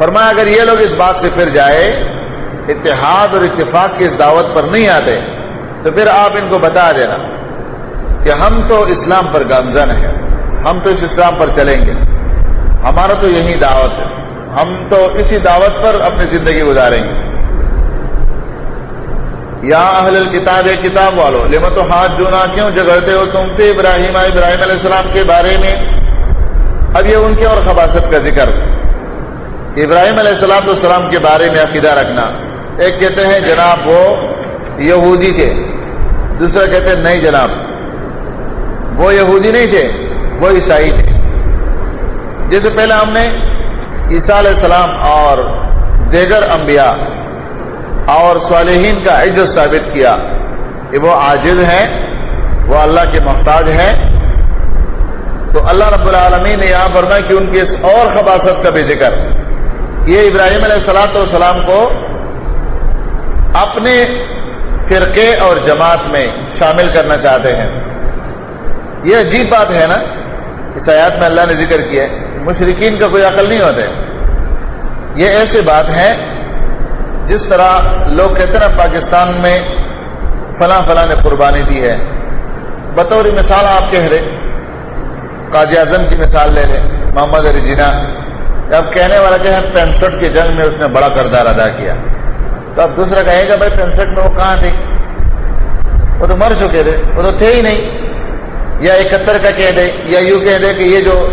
فرمایا اگر یہ لوگ اس بات سے پھر جائے، اتحاد اور اتفاق کی اس دعوت پر نہیں آتے، تو پھر آپ ان کو بتا دینا کہ ہم تو اسلام پر گامزن ہیں، ہم تو اس اسلام پر چلیں گے، ہمارا تو یہی دعوت ہے، ہم تو اسی دعوت پر اپنی زندگی گزاریں گے۔ یا اہل الکتاب کتاب والو لمت و ہاتھ جونا کیوں جگڑتے ہو تم سے ابراہیم ابراہیم علیہ السلام کے بارے میں؟ اب یہ ان کے اور خباصت کا ذکر۔ ابراہیم علیہ السلام السلام کے بارے میں عقیدہ رکھنا۔ ایک کہتے ہیں، جناب وہ یہودی تھے۔ دوسرا کہتے ہیں، نہیں جناب، وہ یہودی نہیں تھے، وہ عیسائی تھے۔ جیسے پہلے ہم نے عیسیٰ علیہ السلام اور دیگر انبیاء اور صالحین کا عزت ثابت کیا کہ وہ عاجز ہیں، وہ اللہ کے محتاج ہیں۔ تو اللہ رب العالمین نے یہاں فرمایا کہ ان کی اس اور خباصت کا بھی ذکر۔ یہ ابراہیم علیہ السلاۃ والسلام کو اپنے فرقے اور جماعت میں شامل کرنا چاہتے ہیں۔ یہ عجیب بات ہے نا اس آیات میں اللہ نے ذکر کیا ہے۔ مشرقین کا کوئی عقل نہیں ہوتا یہ ایسی بات ہے جس طرح لوگ کہتے ہیں نا پاکستان میں فلاں فلاں نے قربانی دی ہے۔ بطور مثال آپ کہہ رہے قاضی اعظم کی مثال لے لیں، محمد علی جناح۔ اب کہنے والا کہ پینسٹھ کے جنگ میں اس نے بڑا کردار ادا کیا۔ تو اب دوسرا کہے گا بھائی پینسٹھ میں وہ کہاں تھے وہ تو مر چکے تھے، وہ تو تھے ہی نہیں۔ یا اکہتر کا کہہ دے، یا یوں کہہ دے کہ یہ جو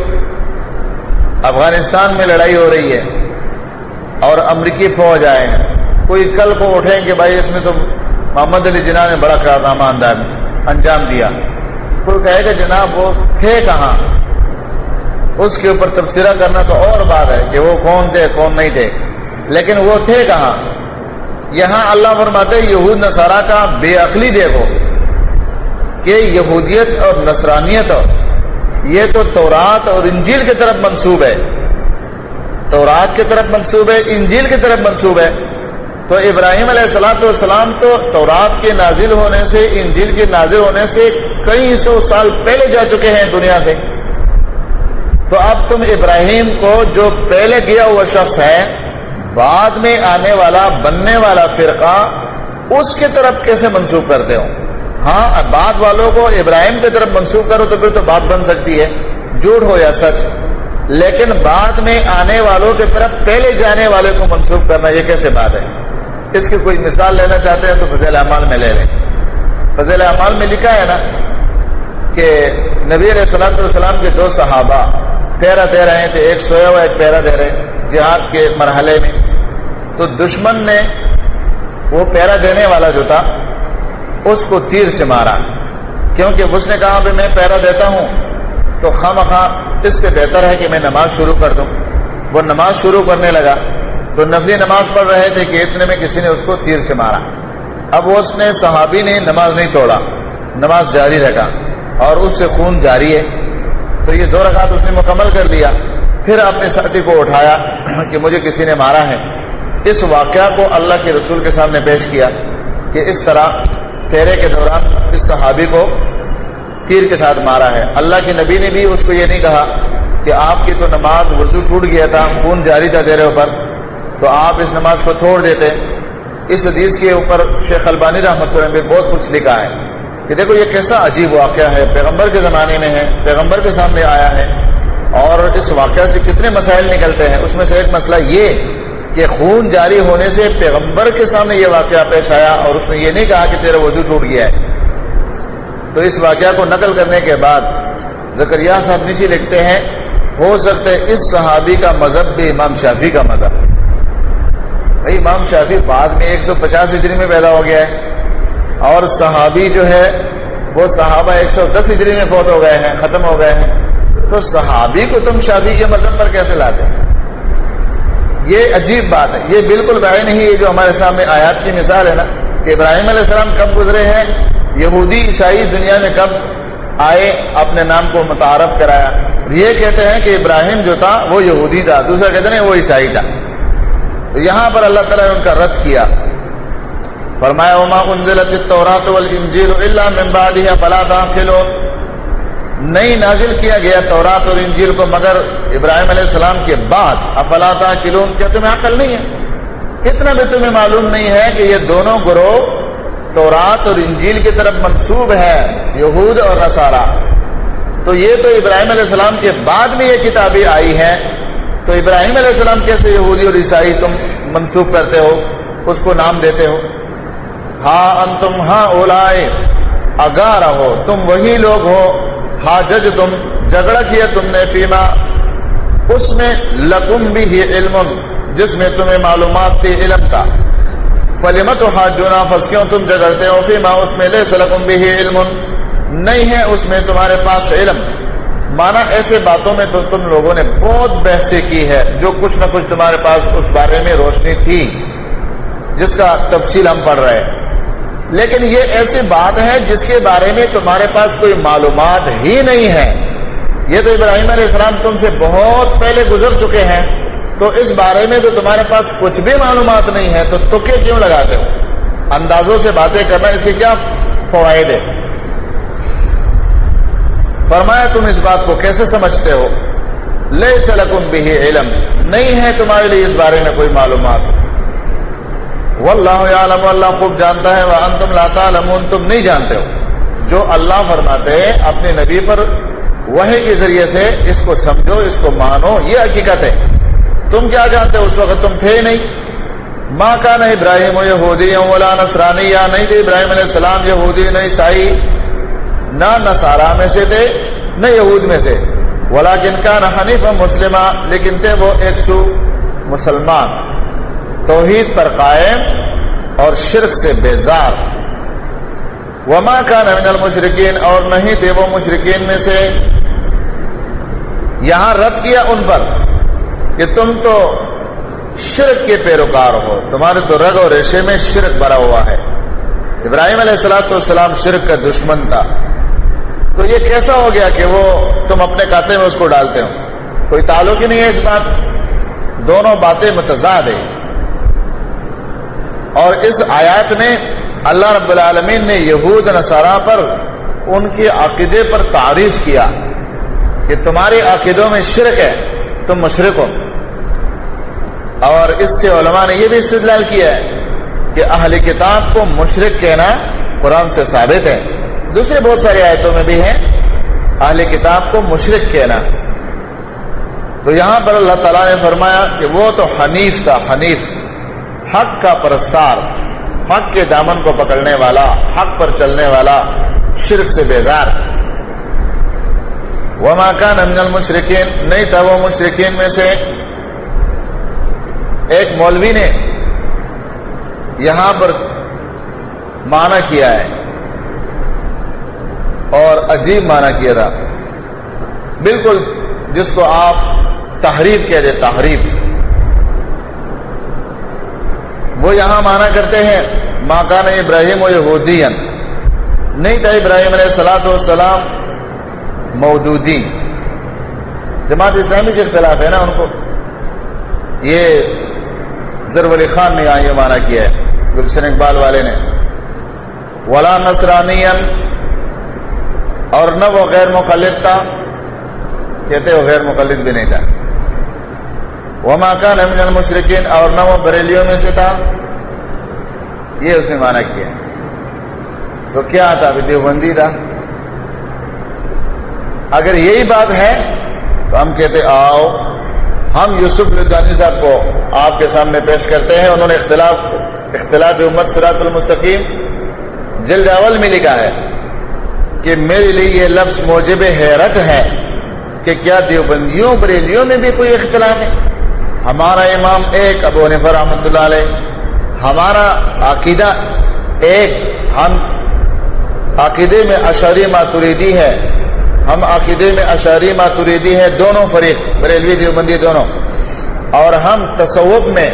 افغانستان میں لڑائی ہو رہی ہے اور امریکی فوج آئے ہیں، کوئی کل کو اٹھیں کہ بھائی اس میں تو محمد علی جناح نے بڑا کارنامہ انداز انجام دیا۔ کوئی کہے گا جناب وہ تھے کہاں؟ اس کے اوپر تبصرہ کرنا تو اور بات ہے کہ وہ کون تھے، کون نہیں تھے۔ لیکن وہ تھے کہاں؟ یہاں اللہ فرماتے یہود نصارہ کا بے عقلی دیکھو کہ یہودیت اور نصرانیت، یہ تو تورات اور انجیل کی طرف منسوب ہے۔ تورات کی طرف منسوب ہے، انجیل کی طرف منسوب ہے۔ تو ابراہیم علیہ السلاۃ والسلام تو تورات کے نازل ہونے سے، انجیل کے نازل ہونے سے کئی سو سال پہلے جا چکے ہیں دنیا سے۔ تو اب تم ابراہیم کو جو پہلے کیا ہوا شخص ہے، بعد میں آنے والا، بننے والا فرقہ، اس کی طرف کیسے منسوخ کرتے ہو؟ ہاں بعد والوں کو ابراہیم کی طرف منسوخ کرو تو پھر تو بات بن سکتی ہے، جھوٹ ہو یا سچ۔ لیکن بعد میں آنے والوں کی طرف پہلے جانے والے کو منسوخ کرنا یہ کیسے بات ہے؟ اس کی کوئی مثال لینا چاہتے ہیں تو فضیل اعمال میں لے لیں۔ فضیل اعمال میں لکھا ہے نا کہ نبی علیہ السلام السلام کے دو صحابہ پیرا دے رہے تھے ایک سویا ہوا ایک پیرا دے رہے جہاد کے مرحلے میں۔ تو دشمن نے وہ پیرا دینے والا جو تھا، اس کو تیر سے مارا۔ کیونکہ اس نے کہا بھی میں پیرا دیتا ہوں، تو خام خواہ اس سے بہتر ہے کہ میں نماز شروع کر دوں۔ وہ نماز شروع کرنے لگا۔ تو نفلی نماز پڑھ رہے تھے کہ اتنے میں کسی نے اس کو تیر سے مارا۔ اب اس نے صحابی نے نماز نہیں توڑا، نماز جاری رکھا اور اس سے خون جاری ہے۔ تو یہ دو رکعت اس نے مکمل کر لیا، پھر اپنے ساتھی کو اٹھایا کہ مجھے کسی نے مارا ہے۔ اس واقعہ کو اللہ کے رسول کے سامنے پیش کیا کہ اس طرح پھیرے کے دوران اس صحابی کو تیر کے ساتھ مارا ہے۔ اللہ کے نبی نے بھی اس کو یہ نہیں کہا کہ آپ کی تو نماز وضو ٹوٹ گیا تھا، خون جاری تھا تیرے اوپر، تو آپ اس نماز کو چھوڑ دیتے۔ اس حدیث کے اوپر شیخ البانی رحمۃ اللہ نے بہت کچھ لکھا ہے۔ کہ دیکھو یہ کیسا عجیب واقعہ ہے، پیغمبر کے زمانے میں ہے، پیغمبر کے سامنے آیا ہے، اور اس واقعہ سے کتنے مسائل نکلتے ہیں۔ اس میں سے ایک مسئلہ یہ کہ خون جاری ہونے سے پیغمبر کے سامنے یہ واقعہ پیش آیا اور اس نے یہ نہیں کہا کہ تیرا وضو ٹوٹ گیا ہے۔ تو اس واقعہ کو نقل کرنے کے بعد زکریہ صاحب نیچے لکھتے ہیں، ہو سکتا ہے اس صحابی کا مذہب بھی امام شافی کا مذہب۔ بھائی، امام شافی بعد میں ایک سو پچاس ہجری میں پیدا ہو گیا ہے۔ اور صحابی جو ہے، وہ صحابہ ایک سو دس ہجری میں فوت ہو گئے ہیں، ختم ہو گئے ہیں۔ تو صحابی کو تم شافی کے مذہب پر کیسے لاتے؟ یہ عجیب بات ہے۔ یہ بالکل بھائی نہیں یہ جو ہمارے سامنے آیات کی مثال ہے نا، کہ ابراہیم علیہ السلام کب گزرے ہیں، یہودی عیسائی دنیا میں کب آئے، اپنے نام کو متعارف کرایا۔ یہ کہتے ہیں کہ ابراہیم جو تھا، وہ یہودی تھا، دوسرا کہتے ہیں وہ عیسائی تھا۔ تو یہاں پر اللہ تعالیٰ نے ان کا رد کیا۔ فرمایا، وما انزلت التوراۃ والانجیل الا من بعدها فلا تعقلوا نہیں نازل کیا گیا تورات اور انجیل کو، مگر ابراہیم علیہ السلام کے بعد افلاطا کلون کیا تمہیں عقل نہیں ہے؟ اتنا بھی تمہیں معلوم نہیں ہے کہ یہ دونوں گروہ تورات اور انجیل کی طرف منسوب ہے، یہود اور نصارہ. تو یہ تو ابراہیم علیہ السلام کے بعد میں یہ کتابیں آئی ہیں۔ تو ابراہیم علیہ السلام کیسے یہودی اور عیسائی تم منسوخ کرتے ہو؟ اس کو نام دیتے ہو۔ ہاں ان تم ہاں اولائے اگار ہو تم وہی لوگ ہو ہاں جج تم، جھگڑا کیا تم نے فیما۔ اس میں لکم بھی علم جس میں تمہیں معلومات تھی، علم تھا۔ فلیمت ہاتھ جو پھنس کیوں تم جگڑتے ہو فیما؟ اس میں لے سلکم بھی علم نہیں ہے اس میں تمہارے پاس علم۔ مانا ایسے باتوں میں تو تم لوگوں نے بہت بحثیں کی ہے جو کچھ نہ کچھ تمہارے پاس اس بارے میں روشنی تھی، جس کا تفصیل ہم پڑھ رہے ہیں۔ لیکن یہ ایسی بات ہے جس کے بارے میں تمہارے پاس کوئی معلومات ہی نہیں ہے۔ یہ تو ابراہیم علیہ السلام تم سے بہت پہلے گزر چکے ہیں۔ تو اس بارے میں تو تمہارے پاس کچھ بھی معلومات نہیں ہے، تو تکے کیوں لگاتے ہو؟ اندازوں سے باتیں کرنا اس کے کیا فوائد ہے فرمایا، تم اس بات کو کیسے سمجھتے ہو؟ لے سلکم بھی علم۔ نہیں ہے تمہارے لیے اس بارے میں کوئی معلومات۔ واللہ یعلم اللہ خوب جانتا ہے، وانتم لا تعلمون، تم نہیں جانتے ہو۔ جو اللہ فرماتے ہیں، اپنے نبی پر وحی کے ذریعے سے اس کو سمجھو، اس کو مانو، یہ حقیقت ہے۔ تم کیا جانتے ہو؟ اس وقت تم تھے نہیں۔ ماں کا نہ ابراہیم و یہودی ولا نصرانی، یا نہیں تھے۔ ابراہیم علیہ السلام یہودی نہیں عیسائی، نہ نسارا میں سے تھے، نہ یہود میں سے۔ ولا جن کا نہ حنیف مسلمہ، لیکن تھے وہ ایک سو مسلمان۔ توحید پر قائم اور شرک سے بیزار۔ وما کا نمن المشرقین اور نہیں تھے وہ مشرقین میں سے۔ یہاں رد کیا ان پر کہ تم تو شرک کے پیروکار ہو، تمہارے تو رگ اور ریشے میں شرک بھرا ہوا ہے۔ ابراہیم علیہ السلاۃ والسلام شرک کا دشمن تھا۔ تو یہ کیسا ہو گیا کہ وہ تم اپنے کاتے میں اس کو ڈالتے ہو؟ کوئی تعلق ہی نہیں ہے اس بات۔ دونوں باتیں متضاد ہیں۔ اور اس آیات میں اللہ رب العالمین نے یہود نصارہ پر ان کے عقیدے پر تعریض کیا کہ تمہارے عقیدوں میں شرک ہے، تم مشرق ہو۔ اور اس سے علماء نے یہ بھی استدلال کیا ہے کہ اہل کتاب کو مشرق کہنا قرآن سے ثابت ہے۔ دوسرے بہت ساری آیتوں میں بھی ہے اہل کتاب کو مشرق کہنا۔ تو یہاں پر اللہ تعالیٰ نے فرمایا کہ وہ تو حنیف تھا، حنیف۔ حق کا پرستار، حق کے دامن کو پکڑنے والا، حق پر چلنے والا شرک سے بیزار۔ وہ کا نمن المشرقین نہیں تھا وہ مشرقین میں سے۔ ایک مولوی نے یہاں پر مانا کیا ہے اور عجیب مانا کیا تھا۔ بالکل جس کو آپ تحریف کہہ دے تحریف۔ وہ یہاں مانا کرتے ہیں، ماں کا نہیں ابراہیم و یہودین نہیں تھا ابراہیم علیہ السلاۃ والسلام مودودی جماعت اسلامی سے اختلاف ہے نا ان کو۔ یہ ضرور علی خان نے یہاں یہ مانا کیا ہے گلشن اقبال والے نے۔ ولا نسرانی اور نہ وہ غیر مقلد تھا۔ کہتے وہ غیر مقلد بھی نہیں تھا۔ وہ ماکان امن المشرقین اور نہ وہ بریلیوں میں سے تھا۔ یہ اس نے مانا کیا تو کیا تھا؟ دیوبندی تھا۔ اگر یہی بات ہے، تو ہم کہتے، آؤ، ہم یوسف لدانی صاحب کو آپ کے سامنے پیش کرتے ہیں۔ انہوں نے اختلاف اختلاف امت سراط المستقیم، جلد اول میں لکھا ہے کہ میرے لیے یہ لفظ موجب حیرت ہے کہ کیا دیوبندیوں، بریلیوں میں بھی کوئی اختلاف ہے؟ ہمارا امام ایک ابو نفر رحمۃ اللہ علیہ، ہمارا عقیدہ ایک، ہم عقیدے میں اشاری ماتوریدی ہے، ہم عقیدے میں اشاری ماتوریدی ہے دونوں فریق، بریلوی دیوبندی دونوں۔ اور ہم تصوف میں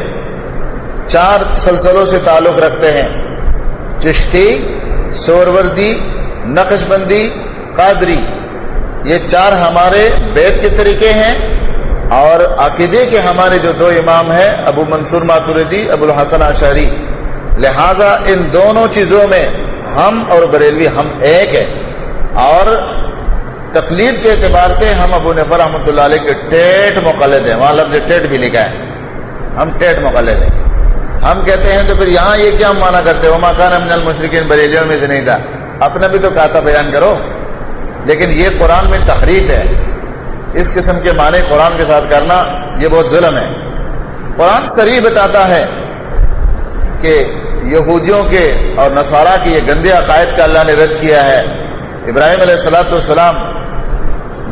چار سلسلوں سے تعلق رکھتے ہیں، چشتی، سوروردی نقش بندی قادری۔ یہ چار ہمارے بیت کے طریقے ہیں اور عقیدے کے ہمارے جو دو امام ہیں، ابو منصور ماتوردی ابو الحسن اشاری لہذا ان دونوں چیزوں میں ہم اور بریلوی ہم ایک ہے اور تقلید کے اعتبار سے ہم ابو نفر رحمۃ اللہ علیہ کے ٹیٹ مقلد ہیں۔ وہاں لفظ ٹیٹ بھی لکھا ہے۔ ہم ٹیٹ مقلد ہیں۔ ہم کہتے ہیں تو پھر یہاں یہ کیا مانا کرتے ہو؟ مکان امن المشرقین بریلیوں میں سے نہیں تھا۔ اپنا بھی تو کہتا بیان کرو۔ لیکن یہ قرآن میں تحریف ہے۔ اس قسم کے معنی قرآن کے ساتھ کرنا یہ بہت ظلم ہے۔ قرآن سری بتاتا ہے کہ یہودیوں کے اور نصارہ کی یہ گندے عقائد کا اللہ نے رد کیا ہے۔ ابراہیم علیہ السلاۃ والسلام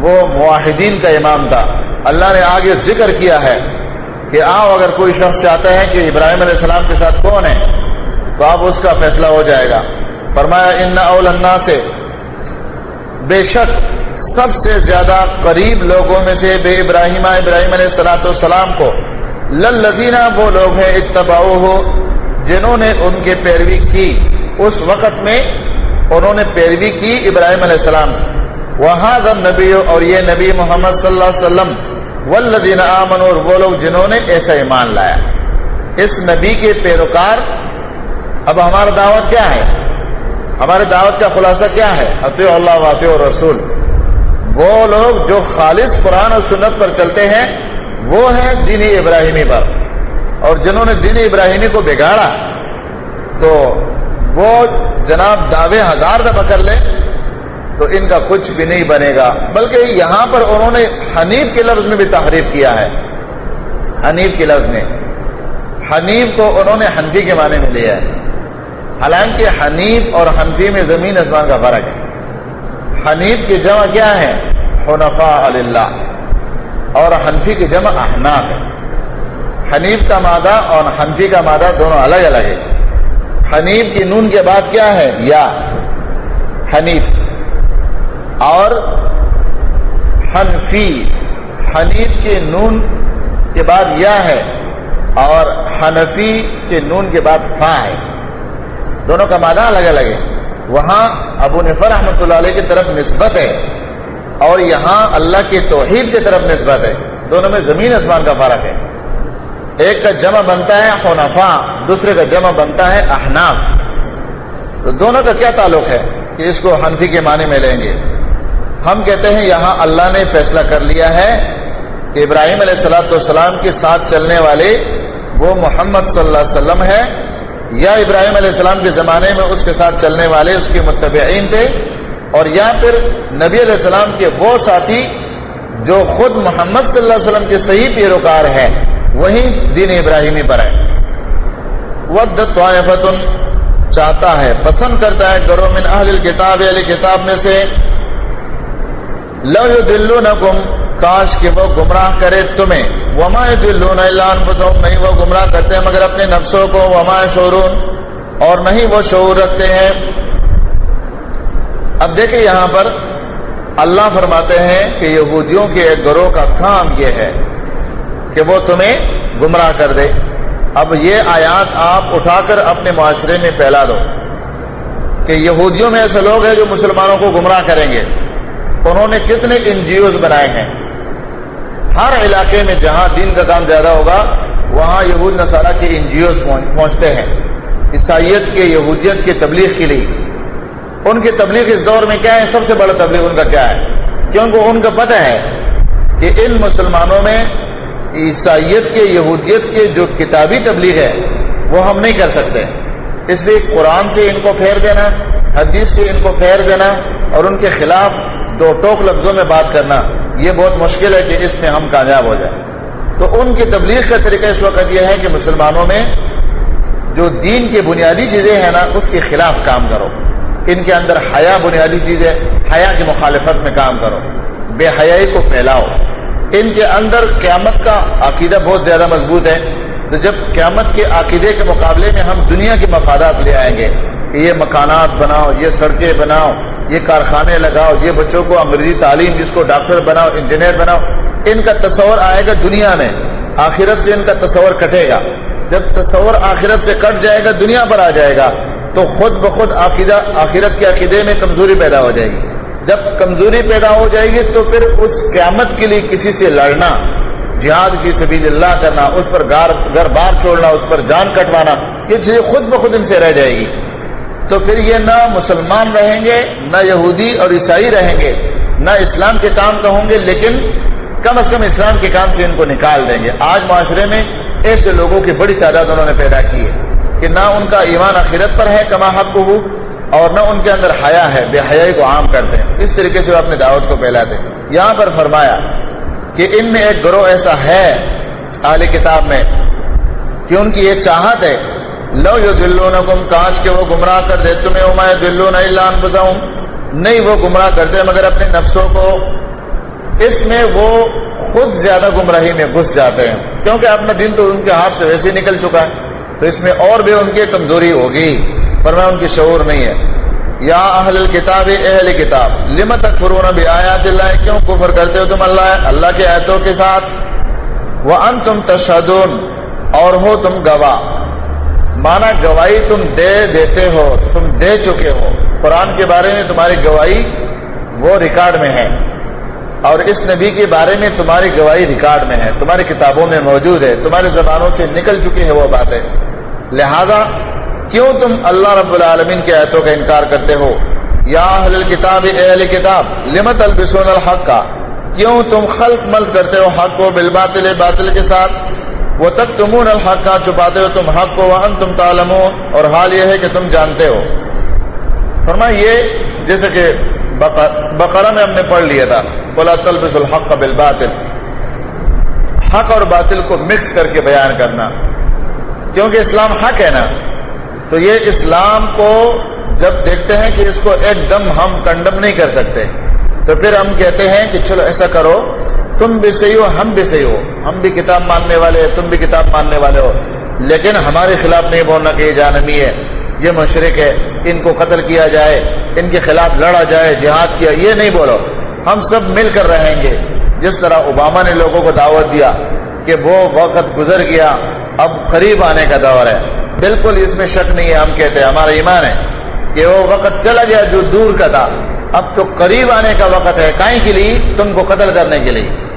وہ معاہدین کا امام تھا۔ اللہ نے آگے ذکر کیا ہے کہ آؤ اگر کوئی شخص چاہتا ہے کہ ابراہیم علیہ السلام کے ساتھ کون ہے، تو اب اس کا فیصلہ ہو جائے گا۔ فرمایا، ان اول سے بے شک سب سے زیادہ قریب لوگوں میں سے بے ابراہیم ابراہیم علیہ السلاۃ والسلام کو للذینہ وہ لوگ ہیں اتباع ہو جنہوں نے ان کے پیروی کی۔ اس وقت میں انہوں نے پیروی کی ابراہیم علیہ السلام۔ وہاں نبی اور یہ نبی محمد صلی اللہ علیہ وسلم والذین آمن اور وہ لوگ جنہوں نے ایسا ایمان لایا۔ اس نبی کے پیروکار، اب ہمارا دعوت کیا ہے؟ ہمارے دعوت کا خلاصہ کیا ہے؟ عطی اللہ واطع رسول وہ لوگ جو خالص قرآن اور سنت پر چلتے ہیں، وہ ہیں دینی ابراہیمی پر۔ اور جنہوں نے دینی ابراہیمی کو بگاڑا، تو وہ جناب دعوے ہزار دفعہ کر لیں، تو ان کا کچھ بھی نہیں بنے گا۔ بلکہ یہاں پر انہوں نے حنیف کے لفظ میں بھی تحریف کیا ہے۔ حنیف کے لفظ میں۔ حنیف کو انہوں نے حنفی کے معنی میں لیا ہے۔ حالانکہ حنیف اور حنفی میں زمین ازمان کا فرق ہے۔ حنیف کی جمع کیا ہے؟ حنفا اللہ اور حنفی کی جمع احناف ہے۔ حنیف کا مادہ اور حنفی کا مادہ دونوں الگ الگ ہے حنیف کی نون کے بعد کیا ہے؟ یا۔ حنیف۔ اور حنفی۔ حنیف کے نون کے بعد یا ہے اور حنفی کے نون کے بعد فا ہے۔ دونوں کا مادہ الگ الگ ہے وہاں ابو نفر رحمۃ اللہ علیہ کی طرف نسبت ہے اور یہاں اللہ کے توحید کی طرف نسبت ہے۔ دونوں میں زمین آسمان کا فرق ہے۔ ایک کا جمع بنتا ہے خونفا دوسرے کا جمع بنتا ہے احناف۔ تو دونوں کا کیا تعلق ہے کہ اس کو حنفی کے معنی میں لیں گے؟ ہم کہتے ہیں یہاں اللہ نے فیصلہ کر لیا ہے کہ ابراہیم علیہ السلاۃ والسلام کے ساتھ چلنے والے وہ محمد صلی اللہ علیہ وسلم ہے یا ابراہیم علیہ السلام کے زمانے میں اس کے ساتھ چلنے والے، اس کے متبعین تھے، اور یا پھر نبی علیہ السلام کے وہ ساتھی جو خود محمد صلی اللہ علیہ وسلم کے صحیح پیروکار ہے وہی دین ابراہیمی پر ہے ود طائفتن چاہتا ہے، پسند کرتا ہے گرو من اہل کتاب علی کتاب میں سے۔ لو دلو نہ کاش کہ وہ گمراہ کرے تمہیں۔ وما دلو نہیں وہ گمراہ کرتے ہیں مگر اپنے نفسوں کو، وما شورون اور نہیں وہ شعور رکھتے ہیں۔ اب دیکھیں یہاں پر اللہ فرماتے ہیں کہ یہودیوں کے ایک گروہ کا کام یہ ہے کہ وہ تمہیں گمراہ کر دے۔ اب یہ آیات آپ اٹھا کر اپنے معاشرے میں پھیلا دو کہ یہودیوں میں ایسے لوگ ہیں جو مسلمانوں کو گمراہ کریں گے۔ انہوں نے کتنے این جی اوز بنائے ہیں۔ ہر علاقے میں جہاں دین کا کام زیادہ ہوگا، وہاں یہود نصارہ کے این جی اوز پہنچتے ہیں۔ عیسائیت کے، یہودیت کی تبلیغ کے لیے۔ ان کی تبلیغ اس دور میں کیا ہے؟ سب سے بڑا تبلیغ ان کا کیا ہے؟ کیونکہ ان کا پتہ ہے کہ ان مسلمانوں میں عیسائیت کے، یہودیت کے جو کتابی تبلیغ ہے، وہ ہم نہیں کر سکتے۔ اس لیے قرآن سے ان کو پھیر دینا، حدیث سے ان کو پھیر دینا اور ان کے خلاف دو ٹوک لفظوں میں بات کرنا۔ یہ بہت مشکل ہے کہ اس میں ہم کامیاب ہو جائیں۔ تو ان کی تبلیغ کا طریقہ اس وقت یہ ہے کہ مسلمانوں میں جو دین کی بنیادی چیزیں ہیں نا، اس کے خلاف کام کرو۔ ان کے اندر حیا بنیادی چیز ہے، حیا کی مخالفت میں کام کرو۔ بے حیائی کو پھیلاؤ۔ ان کے اندر قیامت کا عقیدہ بہت زیادہ مضبوط ہے۔ تو جب قیامت کے عقیدے کے مقابلے میں ہم دنیا کے مفادات لے آئیں گے کہ یہ مکانات بناؤ، یہ سڑکیں بناؤ یہ کارخانے لگاؤ، یہ بچوں کو انگریزی تعلیم، جس کو ڈاکٹر بناؤ، انجینئر بناؤ، ان کا تصور آئے گا دنیا میں، آخرت سے ان کا تصور کٹے گا۔ جب تصور آخرت سے کٹ جائے گا، دنیا پر آ جائے گا، تو خود بخود عقیدہ آخرت کے عقیدے میں کمزوری پیدا ہو جائے گی۔ جب کمزوری پیدا ہو جائے گی، تو پھر اس قیامت کے لیے کسی سے لڑنا، جہاد فی سبیل اللہ کرنا، اس پر گھر بار چھوڑنا، اس پر جان کٹوانا، یہ چیزیں خود بخود ان سے رہ جائے گی۔ تو پھر یہ نہ مسلمان رہیں گے، نہ یہودی اور عیسائی رہیں گے، نہ اسلام کے کام کا ہوں گے، لیکن کم از کم اسلام کے کام سے ان کو نکال دیں گے۔ آج معاشرے میں ایسے لوگوں کی بڑی تعداد انہوں نے پیدا کی ہے کہ نہ ان کا ایمان اخیرت پر ہے، کما حق کو اور نہ ان کے اندر حیا ہے، بے حیائی کو عام کرتے ہیں اس طریقے سے وہ اپنی دعوت کو پھیلاتے یہاں پر فرمایا کہ ان میں ایک گروہ ایسا ہے اہلی کتاب میں کہ ان کی یہ چاہت ہے لو یو دلو نم کانچ کے وہ گمراہ کر دے، تمہیں عما دلو نہ نہیں، وہ گمراہ کرتے مگر اپنے نفسوں کو۔ اس میں وہ خود زیادہ گمراہی میں گھس جاتے ہیں۔ کیونکہ اپنا دن تو ان کے ہاتھ سے ویسے ہی نکل چکا ہے، تو اس میں اور بھی ان کی کمزوری ہوگی۔ فرمایا، ان کی شعور نہیں ہے۔ یا اہل الکتاب اہل کتاب، لم تکفرون بآیات اللہ؟ کیوں کفر کرتے ہو تم اللہ؟ اللہ کے آیتوں کے ساتھ۔ وہ ان تم تشہدون اور ہو تم گواہ۔ مانا گواہی تم دے دیتے ہو، تم دے چکے ہو۔ قرآن کے بارے میں تمہاری گواہی وہ ریکارڈ میں ہے۔ اور اس نبی کے بارے میں تمہاری گواہی ریکارڈ میں ہے۔ تمہاری کتابوں میں موجود ہے۔ تمہاری زبانوں سے نکل چکی ہے وہ باتیں۔ لہذا کیوں تم اللہ رب العالمین کی آیتوں کا انکار کرتے ہو؟ یا اہل الکتاب، اے اہل کتاب لمت البسون الحق؟ کا کیوں تم خلط ملت کرتے ہو حق کو بالباطل، باطل کے ساتھ؟ وہ تک تمون الحق کا چھپاتے ہو تم حق کو وہن تم تعلمون، اور حال یہ ہے کہ تم جانتے ہو۔ فرما یہ، جیسے کہ بقرہ میں ہم نے پڑھ لیا تھا بولا تلبس الحق کا بالباطل۔ حق اور باطل کو مکس کر کے بیان کرنا۔ کیونکہ اسلام حق ہے نا، تو یہ اسلام کو جب دیکھتے ہیں کہ اس کو ایک دم ہم کنڈم نہیں کر سکتے، تو پھر ہم کہتے ہیں کہ چلو ایسا کرو، تم بھی صحیح ہو، ہم بھی صحیح ہو۔ ہم بھی کتاب ماننے والے تم بھی کتاب ماننے والے ہو۔ لیکن ہمارے خلاف نہیں بولنا کہ یہ جانمی ہے، یہ مشرق ہے، ان کو قتل کیا جائے، ان کے خلاف لڑا جائے، جہاد کیا، یہ نہیں بولو۔ ہم سب مل کر رہیں گے۔ جس طرح اوباما نے لوگوں کو دعوت دیا کہ وہ وقت گزر گیا، اب قریب آنے کا دور ہے۔ بالکل اس میں شک نہیں ہے، ہم کہتے ہیں ہمارا ایمان ہے کہ وہ وقت چلا گیا جو دور کا تھا۔ اب تو قریب آنے کا وقت ہے، کائیں کے لیے؟ تم کو قتل کرنے کے لیے۔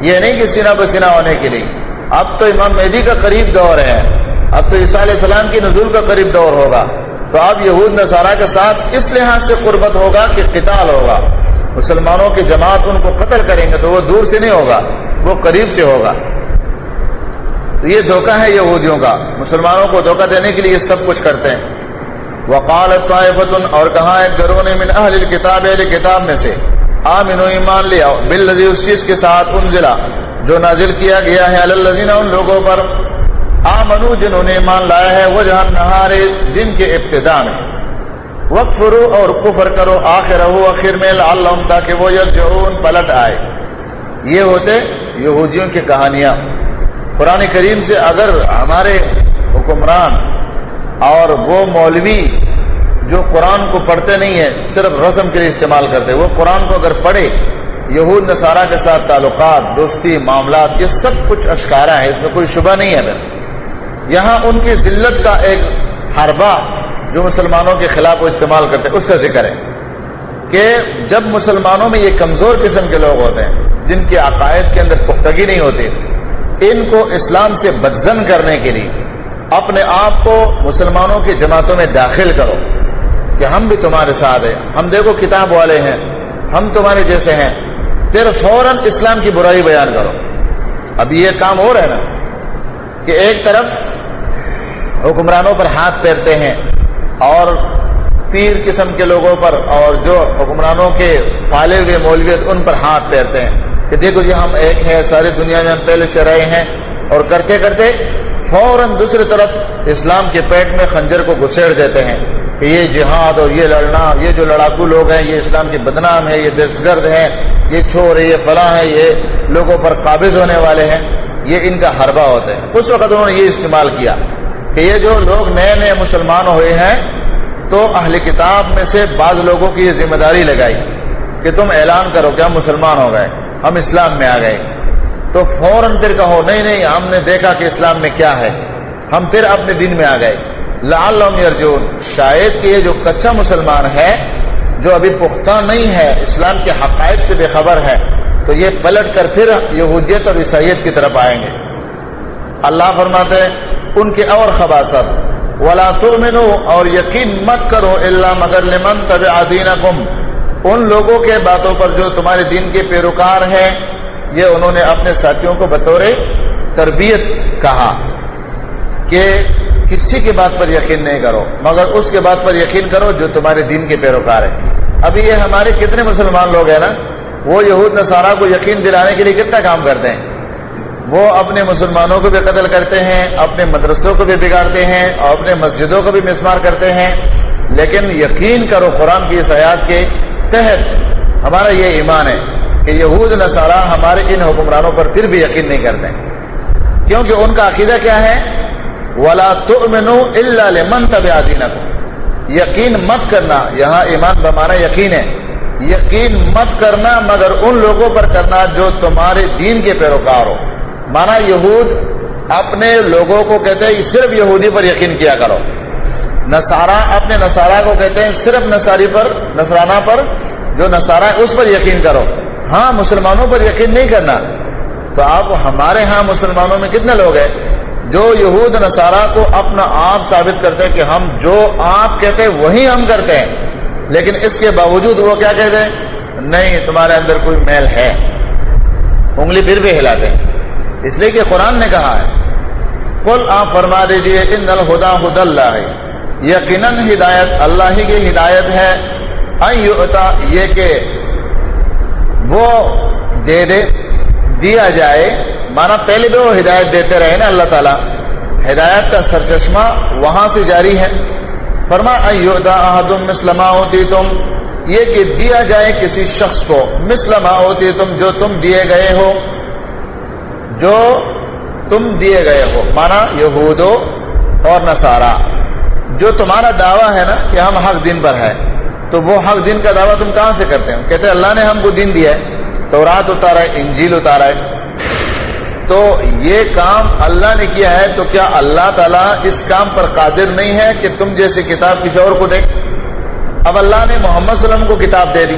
یہ نہیں کہ سینہ بسینہ ہونے کے لیے۔ اب تو امام مہدی کا قریب دور ہے۔ اب تو عیسیٰ علیہ السلام کی نزول کا قریب دور ہوگا۔ تو اب یہود نصارہ کے ساتھ اس لحاظ سے قربت ہوگا کہ قتال ہوگا۔ مسلمانوں کی جماعت ان کو قتل کریں گے تو وہ دور سے نہیں ہوگا، وہ قریب سے ہوگا۔ تو یہ دھوکہ ہے یہودیوں کا۔ مسلمانوں کو دھوکہ دینے کے لیے یہ سب کچھ کرتے ہیں۔ وقال طائفت اور کہا ہے گرو نے من اہل کتاب اہل کتاب میں سے۔ آمنو ایمان لیا، بالذی اس چیز کے ساتھ انزلا، جو نازل کیا گیا ہے الذین، ان لوگوں پر۔ آمنو جنہوں نے ایمان لایا ہے وہ جہاں نہار دن کے ابتدا میں۔ وقفرو اور کفر کرو آخر ہو آخر میں، لعلہم تاکہ وہ یرجعون، پلٹ آئے۔ یہ ہوتے یہودیوں کی کہانیاں۔ قرآن کریم سے اگر ہمارے حکمران اور وہ مولوی جو قرآن کو پڑھتے نہیں ہیں، صرف رسم کے لیے استعمال کرتے وہ قرآن کو اگر پڑھے، یہود، نصارہ کے ساتھ تعلقات، دوستی، معاملات، یہ سب کچھ اشکارا ہے، اس میں کوئی شبہ نہیں ہے۔ اگر یہاں ان کی ذلت کا ایک حربہ جو مسلمانوں کے خلاف وہ استعمال کرتے ہیں، اس کا ذکر ہے کہ جب مسلمانوں میں یہ کمزور قسم کے لوگ ہوتے ہیں، جن کے عقائد کے اندر پختگی نہیں ہوتی، ان کو اسلام سے بدزن کرنے کے لیے اپنے آپ کو مسلمانوں کی جماعتوں میں داخل کرو۔ کہ ہم بھی تمہارے ساتھ ہیں۔ ہم دیکھو کتاب والے ہیں۔ ہم تمہارے جیسے ہیں۔ پھر فوراً اسلام کی برائی بیان کرو۔ اب یہ کام ہو رہا ہے نا کہ ایک طرف حکمرانوں پر ہاتھ پھیرتے ہیں اور پیر قسم کے لوگوں پر اور جو حکمرانوں کے پالے ہوئے مولویت ان پر ہاتھ پھیرتے ہیں۔ کہ دیکھو جی ہم ایک ہیں، ساری دنیا میں ہم پہلے سے رہے ہیں۔ اور کرتے کرتے فوراً دوسری طرف اسلام کے پیٹ میں خنجر کو گسیڑ دیتے ہیں۔ کہ یہ جہاد اور یہ لڑنا، یہ جو لڑاکو لوگ ہیں، یہ اسلام کے بدنام ہے یہ دہشت گرد ہے یہ چور ہے یہ فلاں ہے یہ لوگوں پر قابض ہونے والے ہیں، یہ ان کا حربہ ہوتا ہے۔ اس وقت انہوں نے یہ استعمال کیا کہ یہ جو لوگ نئے نئے مسلمان ہوئے ہیں، تو اہل کتاب میں سے بعض لوگوں کی یہ ذمہ داری لگائی کہ تم اعلان کرو کہ ہم مسلمان ہو گئے، ہم اسلام میں آ گئے۔ تو فوراً پھر کہو، نہیں نہیں، ہم نے دیکھا کہ اسلام میں کیا ہے، ہم پھر اپنے دن میں آ گئے۔ لال ارجن شاید کہ یہ جو کچا مسلمان ہے، جو ابھی پختہ نہیں ہے، اسلام کے حقائق سے بے خبر ہے، تو یہ پلٹ کر پھر یہودیت اور عیسائیت کی طرف آئیں گے۔ اللہ فرماتے ان کی اور خباصت ولا تؤمنو اور یقین مت کرو اللہ مگر لمن تب آدین ان لوگوں کے باتوں پر جو تمہارے دین کے پیروکار ہیں، یہ انہوں نے اپنے ساتھیوں کو بطور تربیت کہا کہ کسی کی بات پر یقین نہیں کرو، مگر اس کے بات پر یقین کرو جو تمہارے دین کے پیروکار ہے ابھی یہ ہمارے کتنے مسلمان لوگ ہیں نا، وہ یہود نصارہ کو یقین دلانے کے لیے کتنا کام کرتے ہیں۔ وہ اپنے مسلمانوں کو بھی قتل کرتے ہیں، اپنے مدرسوں کو بھی بگاڑتے ہیں اور اپنے مسجدوں کو بھی مسمار کرتے ہیں۔ لیکن یقین کرو قرآن کی اس آیات کے تحت ہمارا یہ ایمان ہے کہ یہود نصارہ ہمارے ان حکمرانوں پر پھر بھی یقین نہیں کرتے۔ کیونکہ ان کا عقیدہ کیا ہے؟ ولا تو اللہ من طب یقین مت کرنا، یہاں ایمان بمانا یقین ہے۔ یقین مت کرنا مگر ان لوگوں پر کرنا جو تمہارے دین کے پیروکار ہو مانا یہود اپنے لوگوں کو کہتے ہیں، صرف یہودی پر یقین کیا کرو۔ نسارا اپنے نسارا کو کہتے ہیں، صرف نساری پر نسرانہ پر، جو نسارا ہے اس پر یقین کرو۔ ہاں مسلمانوں پر یقین نہیں کرنا۔ تو آپ ہمارے ہاں مسلمانوں میں کتنے لوگ ہیں؟ جو یہود نصارہ کو اپنا آپ ثابت کرتے ہیں کہ ہم جو آپ کہتے ہیں وہی ہم کرتے ہیں۔ لیکن اس کے باوجود وہ کیا کہتے ہیں؟ نہیں، تمہارے اندر کوئی میل ہے۔ انگلی پھر بھی ہلاتے ہیں۔ اس لیے کہ قرآن نے کہا ہے کل آپ فرما دیجیے ان الہدا ہد اللہ ہے۔ یقیناً ہدایت اللہ ہی کی ہدایت ہے۔ یہ کہ وہ دے دے، دیا جائے۔ مانا پہلے بھی وہ ہدایت دیتے رہے نا اللہ تعالیٰ۔ ہدایت کا سرچشمہ وہاں سے جاری ہے۔ فرما مسلما ہوتی تم یہ کہ دیا جائے کسی شخص کو مسلما ہوتی تم جو تم دیے گئے ہو۔ جو تم دیے گئے ہو۔ مانا یہودو اور نسارا جو تمہارا دعویٰ ہے نا کہ ہم حق دین پر ہے تو وہ حق دین کا دعویٰ تم کہاں سے کرتے ہو کہتے اللہ نے ہم کو دین دیا ہے۔ تو رات اتارا ہے، انجیل اتارا ہے۔ تو یہ کام اللہ نے کیا ہے تو کیا اللہ تعالیٰ اس کام پر قادر نہیں ہے کہ تم جیسے کتاب کسی اور کو دے اب اللہ نے محمد صلی اللہ علیہ وسلم کو کتاب دے دی۔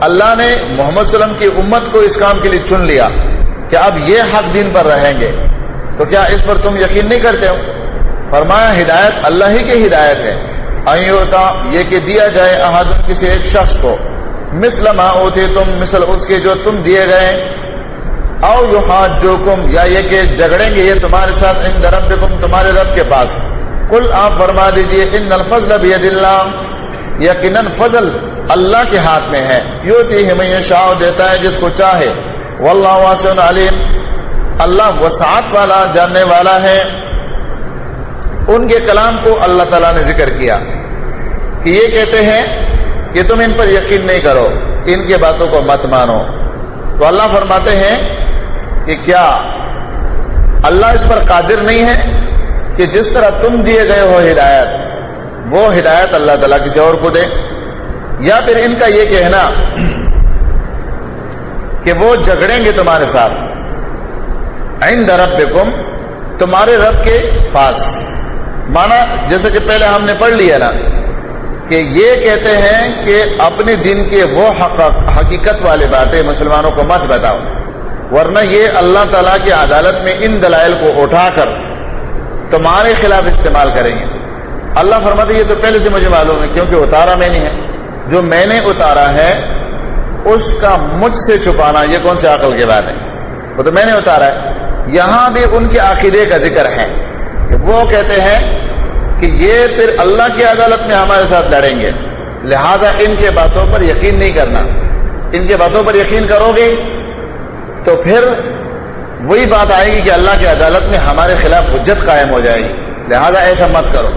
اللہ نے محمد صلی اللہ علیہ وسلم کی امت کو اس کام کے لیے چن لیا کہ اب یہ حق دین پر رہیں گے۔ تو کیا اس پر تم یقین نہیں کرتے ہو؟ فرمایا، ہدایت اللہ ہی کی ہدایت ہے۔ ہوتا یہ کہ دیا جائے احادن کسی ایک شخص کو۔ مثل ما ہوتے تم مثل اس کے جو تم دیے گئے او یو ہاتھ جو کم یا یہ کہ جگڑیں گے، یہ تمہارے ساتھ ان درب کم تمہارے رب کے پاس۔ کل آپ فرما دیجیے، ان الفضل بید اللہ۔ یقیناً فضل اللہ کے ہاتھ میں ہے۔ یو تی شاہ دیتا ہے جس کو چاہے۔ واللہ واسع علیم۔ اللہ وسعت والا، جاننے والا ہے۔ ان کے کلام کو اللہ تعالیٰ نے ذکر کیا۔ کہ یہ کہتے ہیں کہ تم ان پر یقین نہیں کرو۔ ان کے باتوں کو مت مانو۔ تو اللہ فرماتے ہیں کہ کیا اللہ اس پر قادر نہیں ہے کہ جس طرح تم دیے گئے ہو ہدایت، وہ ہدایت اللہ تعالیٰ کسی اور کو دے؟ یا پھر ان کا یہ کہنا کہ وہ جھگڑیں گے تمہارے ساتھ۔ عند ربکم، تمہارے رب کے پاس۔ مانا جیسے کہ پہلے ہم نے پڑھ لیا نا کہ یہ کہتے ہیں کہ اپنے دن کے وہ حقیقت والے باتیں مسلمانوں کو مت بتاؤ۔ ورنہ یہ اللہ تعالیٰ کی عدالت میں ان دلائل کو اٹھا کر تمہارے خلاف استعمال کریں گے۔ اللہ فرماتے یہ تو پہلے سے مجھے معلوم ہے، کیونکہ اتارا میں نہیں ہے۔ جو میں نے اتارا ہے، اس کا مجھ سے چھپانا، یہ کون سے عقل کے بات ہے؟ وہ تو میں نے اتارا ہے۔ یہاں بھی ان کے عقیدے کا ذکر ہے۔ کہ وہ کہتے ہیں کہ یہ پھر اللہ کی عدالت میں ہمارے ساتھ لڑیں گے۔ لہذا ان کے باتوں پر یقین نہیں کرنا۔ ان کے باتوں پر یقین کرو گے۔ تو پھر وہی بات آئے گی کہ اللہ کی عدالت میں ہمارے خلاف حجت قائم ہو جائے گی۔ لہذا ایسا مت کرو۔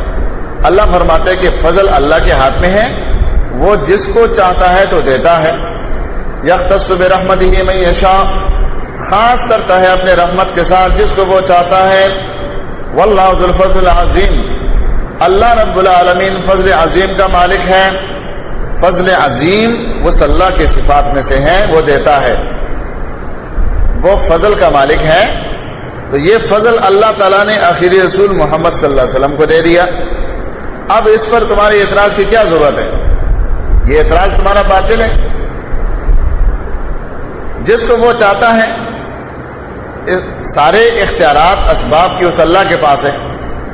اللہ فرماتے کہ فضل اللہ کے ہاتھ میں ہے۔ وہ جس کو چاہتا ہے تو دیتا ہے۔ یکتصب رحمت ہی میں یشا خاص کرتا ہے اپنے رحمت کے ساتھ جس کو وہ چاہتا ہے۔ واللہ الفضل العظیم۔ اللہ رب العالمین فضل عظیم کا مالک ہے۔ فضل عظیم وہ صلاح کے صفات میں سے ہے، وہ دیتا ہے۔ وہ فضل کا مالک ہے تو یہ فضل اللہ تعالیٰ نے آخری رسول محمد صلی اللہ علیہ وسلم کو دے دیا۔ اب اس پر تمہارے اعتراض کی کیا ضرورت ہے؟ یہ اعتراض تمہارا باطل ہے۔ جس کو وہ چاہتا ہے سارے اختیارات اسباب کی اس اللہ کے پاس ہے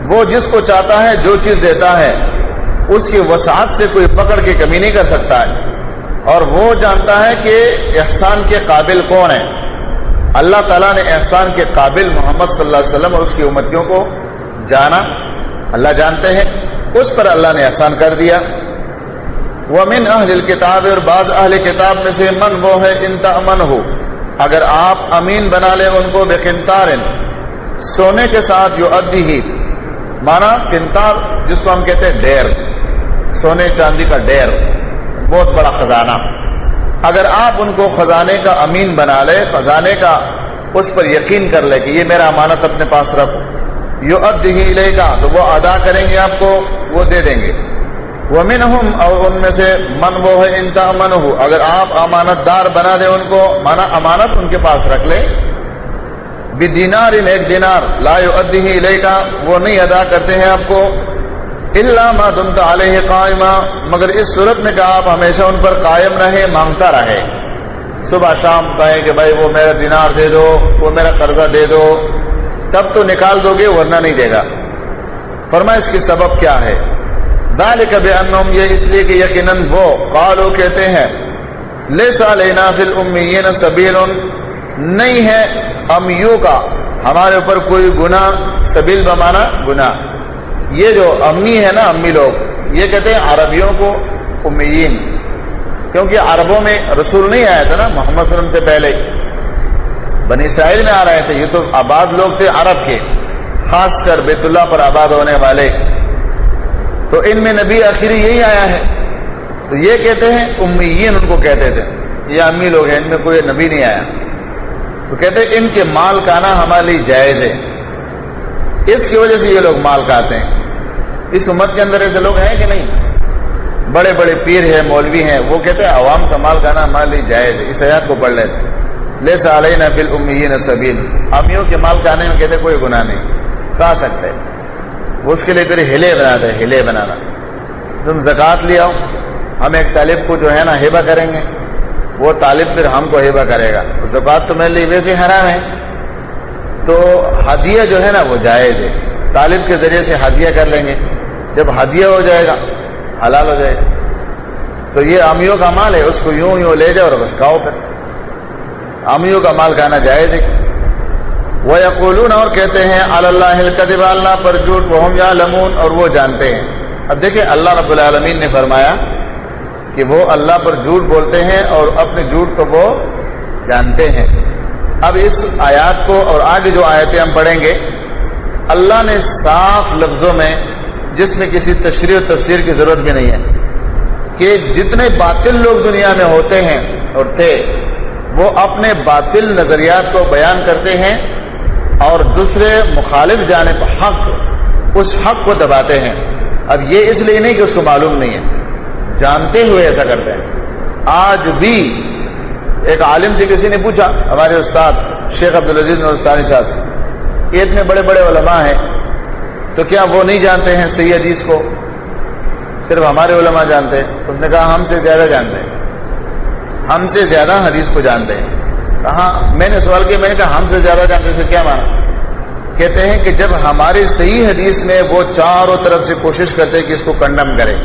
وہ جس کو چاہتا ہے، جو چیز دیتا ہے، اس کی وسعت سے کوئی پکڑ کے کمی نہیں کر سکتا ہے۔ اور وہ جانتا ہے کہ احسان کے قابل کون ہے۔ اللہ تعالیٰ نے احسان کے قابل محمد صلی اللہ علیہ وسلم اور اس کی امتیوں کو جانا۔ اللہ جانتے ہیں۔ اس پر اللہ نے احسان کر دیا۔ وہ من اہل کتاب اور بعض اہل کتاب میں سے من وہ ہے انتا امن ہو اگر آپ امین بنا لیں ان کو بے کنتار سونے کے ساتھ جو ادی ہی مانا کنتار جس کو ہم کہتے ہیں ڈیر۔ سونے چاندی کا ڈیر۔ بہت بڑا خزانہ۔ اگر آپ ان کو خزانے کا امین بنا لے، خزانے کا اس پر یقین کر لے کہ یہ میرا امانت اپنے پاس رکھو۔ یو اد ہی لے گا تو وہ ادا کریں گے آپ کو، وہ دے دیں گے۔ وہ من اور ان میں سے من وہ ہے انتا من ہو اگر آپ امانت دار بنا دیں ان کو، مانا امانت ان کے پاس رکھ لیں۔ بھی دینار ان ایک دینار۔ لا ادی ہی لے گا وہ نہیں ادا کرتے ہیں آپ کو۔ اللہ ما دمت علیہ قائمہ مگر اس صورت میں کہ آپ ہمیشہ ان پر قائم رہے، مانگتا رہے۔ صبح شام کہیں کہ بھائی وہ میرا دینار دے دو، وہ میرا قرضہ دے دو، تب تو نکال دو گے، ورنہ نہیں دے گا۔ فرما اس کی سبب کیا ہے؟ ذالک بانہم یہ اس لیے کہ یقیناً وہ قالو کہتے ہیں لیسا لینا فی الامیین سبیل، نہیں ہے امیوں کا، ہمارے اوپر کوئی گناہ، سبیل بمانا گناہ۔ یہ جو امی ہے نا امی لوگ، یہ کہتے ہیں عربیوں کو امیین۔ کیونکہ عربوں میں رسول نہیں آیا تھا نا محمد صلی اللہ علیہ وسلم سے پہلے۔ بنی اسرائیل میں آ رہے تھے، یہ تو آباد لوگ تھے عرب کے، خاص کر بیت اللہ پر آباد ہونے والے۔ تو ان میں نبی آخری یہی آیا ہے۔ تو یہ کہتے ہیں امیین ان کو کہتے تھے۔ یہ امی لوگ ہیں، ان میں کوئی نبی نہیں آیا۔ تو کہتے ہیں ان کے مال کا نا ہمارے لیے جائز ہے۔ اس کی وجہ سے یہ لوگ مال کھاتے ہیں۔ اس امت کے اندر ایسے لوگ ہیں کہ نہیں؟ بڑے بڑے پیر ہیں، مولوی ہیں، وہ کہتے ہیں، عوام کا مال کھانا ہمارے لیے جائز ہے۔ اس حیات کو پڑھ لیتے لے سالین فل امین سبیل۔ امیوں کے مال کھانے میں کہتے کوئی گناہ نہیں۔ کھا سکتے وہ اس کے لیے پھر ہلے بناتے ہلے بنانا۔ تم زکوٰۃ لے آؤ۔ ہم ایک طالب کو جو ہے نا ہیبا کریں گے۔ وہ طالب پھر ہم کو ہیبا کرے گا۔ زکوٰۃ تو میرے لیے ویسے حرام ہے۔ تو ہدیہ جو ہے نا، وہ جائز ہے۔ طالب کے ذریعے سے ہدیہ کر لیں گے۔ جب ہدیہ ہو جائے گا، حلال ہو جائے گا۔ تو یہ امیوں کا مال ہے، اس کو یوں یوں لے جاؤ اور بس کھاؤ پھر۔ امیوں کا مال کھانا جائز ہے۔ وہ یقولون اور کہتے ہیں اللہ القدب اللہ پر جھوٹ وہ ہم یا لمون اور وہ جانتے ہیں۔ اب دیکھیں، اللہ رب العالمین نے فرمایا کہ وہ اللہ پر جھوٹ بولتے ہیں اور اپنے جھوٹ کو وہ جانتے ہیں۔ اب اس آیات کو اور آگے جو آیتیں ہم پڑھیں گے، اللہ نے صاف لفظوں میں جس میں کسی تشریح و تفسیر کی ضرورت بھی نہیں ہے۔ کہ جتنے باطل لوگ دنیا میں ہوتے ہیں اور تھے، وہ اپنے باطل نظریات کو بیان کرتے ہیں اور دوسرے مخالف جانب حق، اس حق کو دباتے ہیں۔ اب یہ اس لیے نہیں کہ اس کو معلوم نہیں ہے۔ جانتے ہوئے ایسا کرتے ہیں۔ آج بھی ایک عالم سے کسی نے پوچھا، ہمارے استاد شیخ عبد العزیز استانی صاحب سے یہ اتنے بڑے بڑے علماء ہیں تو کیا وہ نہیں جانتے ہیں صحیح حدیث کو؟ صرف ہمارے علماء جانتے ہیں۔ اس نے کہا، ہم سے زیادہ جانتے ہیں۔ ہم سے زیادہ حدیث کو جانتے ہیں۔ کہا، میں نے سوال کیا، میں نے کہا، ہم سے زیادہ جانتے ہیں کیا مانا؟ کہتے ہیں کہ جب ہماری صحیح حدیث میں وہ چاروں طرف سے کوشش کرتے کہ اس کو کنڈم کرے،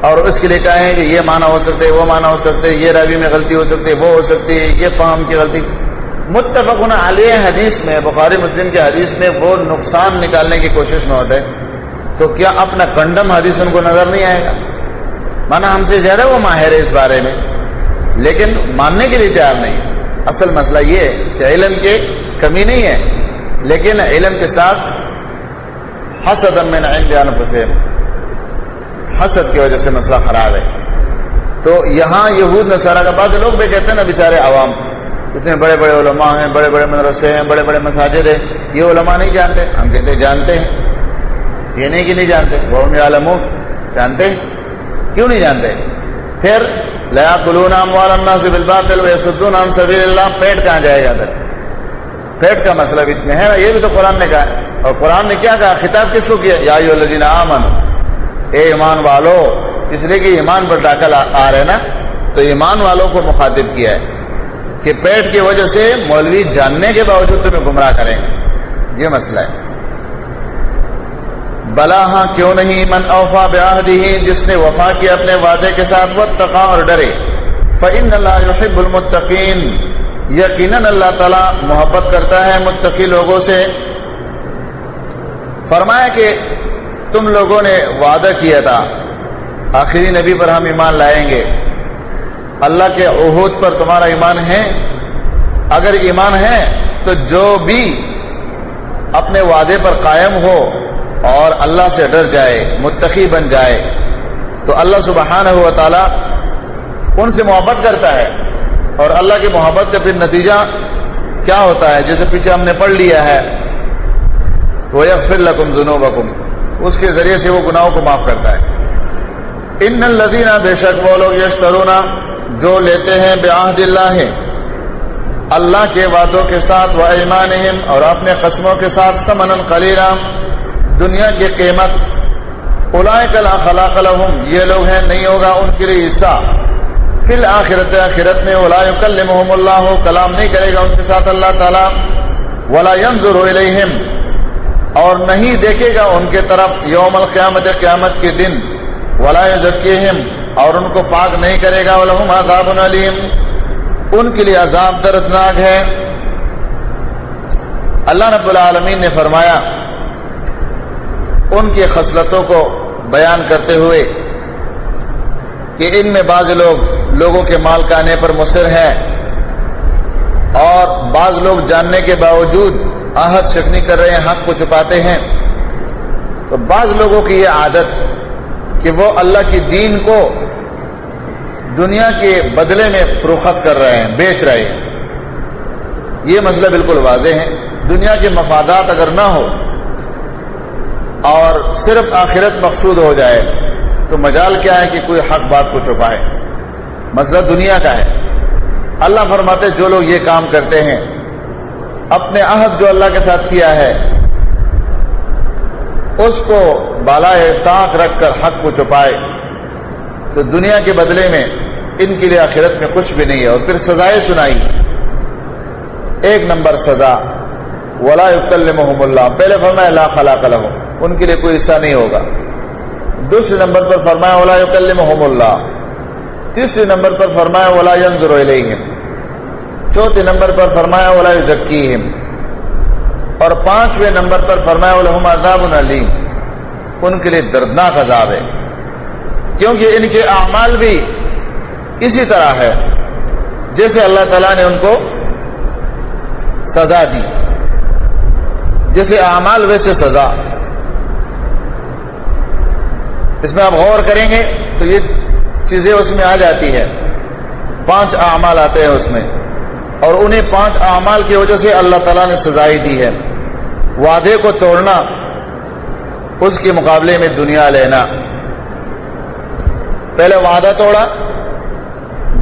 اور اس کے لیے کہیں کہ یہ مانا ہو سکتے، وہ مانا ہو سکتے، یہ روی میں غلطی ہو سکتی، وہ ہو سکتی ہے یہ فہم کی غلطی۔ متفق علیہ حدیث میں، بخاری مسلم کے حدیث میں وہ نقصان نکالنے کی کوشش میں ہوتے تو کیا اپنا کنڈم حدیث ان کو نظر نہیں آئے گا؟ مانا ہم سے زیادہ وہ ماہر ہے اس بارے میں۔ لیکن ماننے کے لیے تیار نہیں۔ اصل مسئلہ یہ ہے کہ علم کی کمی نہیں ہے، لیکن علم کے ساتھ حسد من عند حسد کی وجہ سے مسئلہ خراب ہے۔ تو یہاں یہود نصارہ کا بعض لوگ بھی کہتے ہیں نا، بیچارے عوام۔ اتنے بڑے بڑے علماء ہیں، بڑے بڑے مدرسے ہیں، بڑے بڑے مساجد ہیں، یہ علماء نہیں جانتے، ہم کہتے جانتے ہیں۔ یہ نہیں کہ نہیں جانتے، وہ عالم جانتے کیوں نہیں جانتے؟ پھر لیا کلون اللہ سے بلباتل سدون سبیل اللہ، پیٹ کہاں جائے گا پھر پیٹ کا مسئلہ بیچ میں ہے نا، یہ بھی تو قرآن نے کہا ہے۔ اور قرآن نے کیا کہا؟ خطاب کس کو کیا؟ یا الذین آمن اے ایمان والو، اس لیے کہ ایمان پر داخل آ رہے نا، تو ایمان والوں کو مخاطب کیا ہے۔ کہ پیٹ کی وجہ سے مولوی جاننے کے باوجود تمہیں گمراہ کریں گے۔ یہ مسئلہ ہے۔ بلا ہاں کیوں نہیں من اوفا بیاہدی جس نے وفا کیا اپنے وعدے کے ساتھ وہ تقا اور ڈرے۔ فعن اللہ یحب المتقین یقیناً اللہ تعالیٰ محبت کرتا ہے متقی لوگوں سے۔ فرمایا کہ تم لوگوں نے وعدہ کیا تھا۔ آخری نبی پر ہم ایمان لائیں گے۔ اللہ کے عہد پر تمہارا ایمان ہے؟ اگر ایمان ہے، تو جو بھی اپنے وعدے پر قائم ہو اور اللہ سے ڈر جائے، متقی بن جائے، تو اللہ سبحانہ ہوا تعالی ان سے محبت کرتا ہے۔ اور اللہ کی محبت کا پھر نتیجہ کیا ہوتا ہے؟ جیسے پیچھے ہم نے پڑھ لیا ہے وہ یغفر لکم ذنوبکم اس کے ذریعے سے وہ گناہوں کو معاف کرتا ہے۔ ان الذین بے شک وہ لوگ یشترونا جو لیتے ہیں بعہد اللہ اللہ کے وعدوں کے ساتھ وہ ایمان اور اپنے قسموں کے ساتھ سمن قلیلا، دنیا کی قیمت الائے کلا خلاق لهم یہ لوگ ہیں، نہیں ہوگا ان کے لیے حصہ۔ فی الآخرت آخرت میں ولا یکلمهم اللہ، کلام نہیں کرے گا ان کے ساتھ اللہ تعالی، ولا ينظر الیہم، اور نہیں دیکھے گا ان کے طرف یوم القیامت، قیامت کے دن، ولا یزکیہم۔ اور ان کو پاک نہیں کرے گا، ولہم عذاب علیم۔ ان کے لیے عذاب دردناک ہے۔ اللہ رب العالمین نے فرمایا، ان کی خصلتوں کو بیان کرتے ہوئے کہ ان میں بعض لوگ لوگوں کے مال کا آنے پر مصر ہے اور بعض لوگ جاننے کے باوجود آہد شکنی کر رہے ہیں، حق کو چھپاتے ہیں۔ تو بعض لوگوں کی یہ عادت کہ وہ اللہ کی دین کو دنیا کے بدلے میں فروخت کر رہے ہیں، بیچ رہے ہیں۔ یہ مسئلہ بالکل واضح ہے۔ دنیا کے مفادات اگر نہ ہو اور صرف آخرت مقصود ہو جائے، تو مجال کیا ہے کہ کوئی حق بات کو چھپائے؟ مسئلہ دنیا کا ہے۔ اللہ فرماتے جو لوگ یہ کام کرتے ہیں، اپنے عہد جو اللہ کے ساتھ کیا ہے اس کو بالائے طاق رکھ کر حق کو چھپائے تو دنیا کے بدلے میں ان کے لیے آخرت میں کچھ بھی نہیں ہے اور پھر سزائیں سنائی۔ ایک نمبر سزا، ولا محمد اللہ پہلے فرمایا، لا خلاق لہو ان کے لیے کوئی حصہ نہیں ہوگا۔ دوسرے نمبر پر فرمایا، ولا محمد اللہ تیسرے نمبر پر فرمایا، ولا ينظر الیہم چوتھے نمبر پر فرمایا، ولا یزکیہم اور پانچویں نمبر پر فرمایا، ولہم عذاب علیم. ان کے لیے دردناک عذاب ہے. کیونکہ ان کے اعمال بھی اسی طرح ہے جیسے اللہ تعالیٰ نے ان کو سزا دی. جیسے اعمال ویسے سزا. اس میں آپ غور کریں گے تو یہ چیزیں اس میں آ جاتی ہے پانچ اعمال آتے ہیں اس میں اور انہیں پانچ اعمال کی وجہ سے اللہ تعالیٰ نے سزائی دی ہے. وعدے کو توڑنا، اس کے مقابلے میں دنیا لینا۔ پہلے وعدہ توڑا،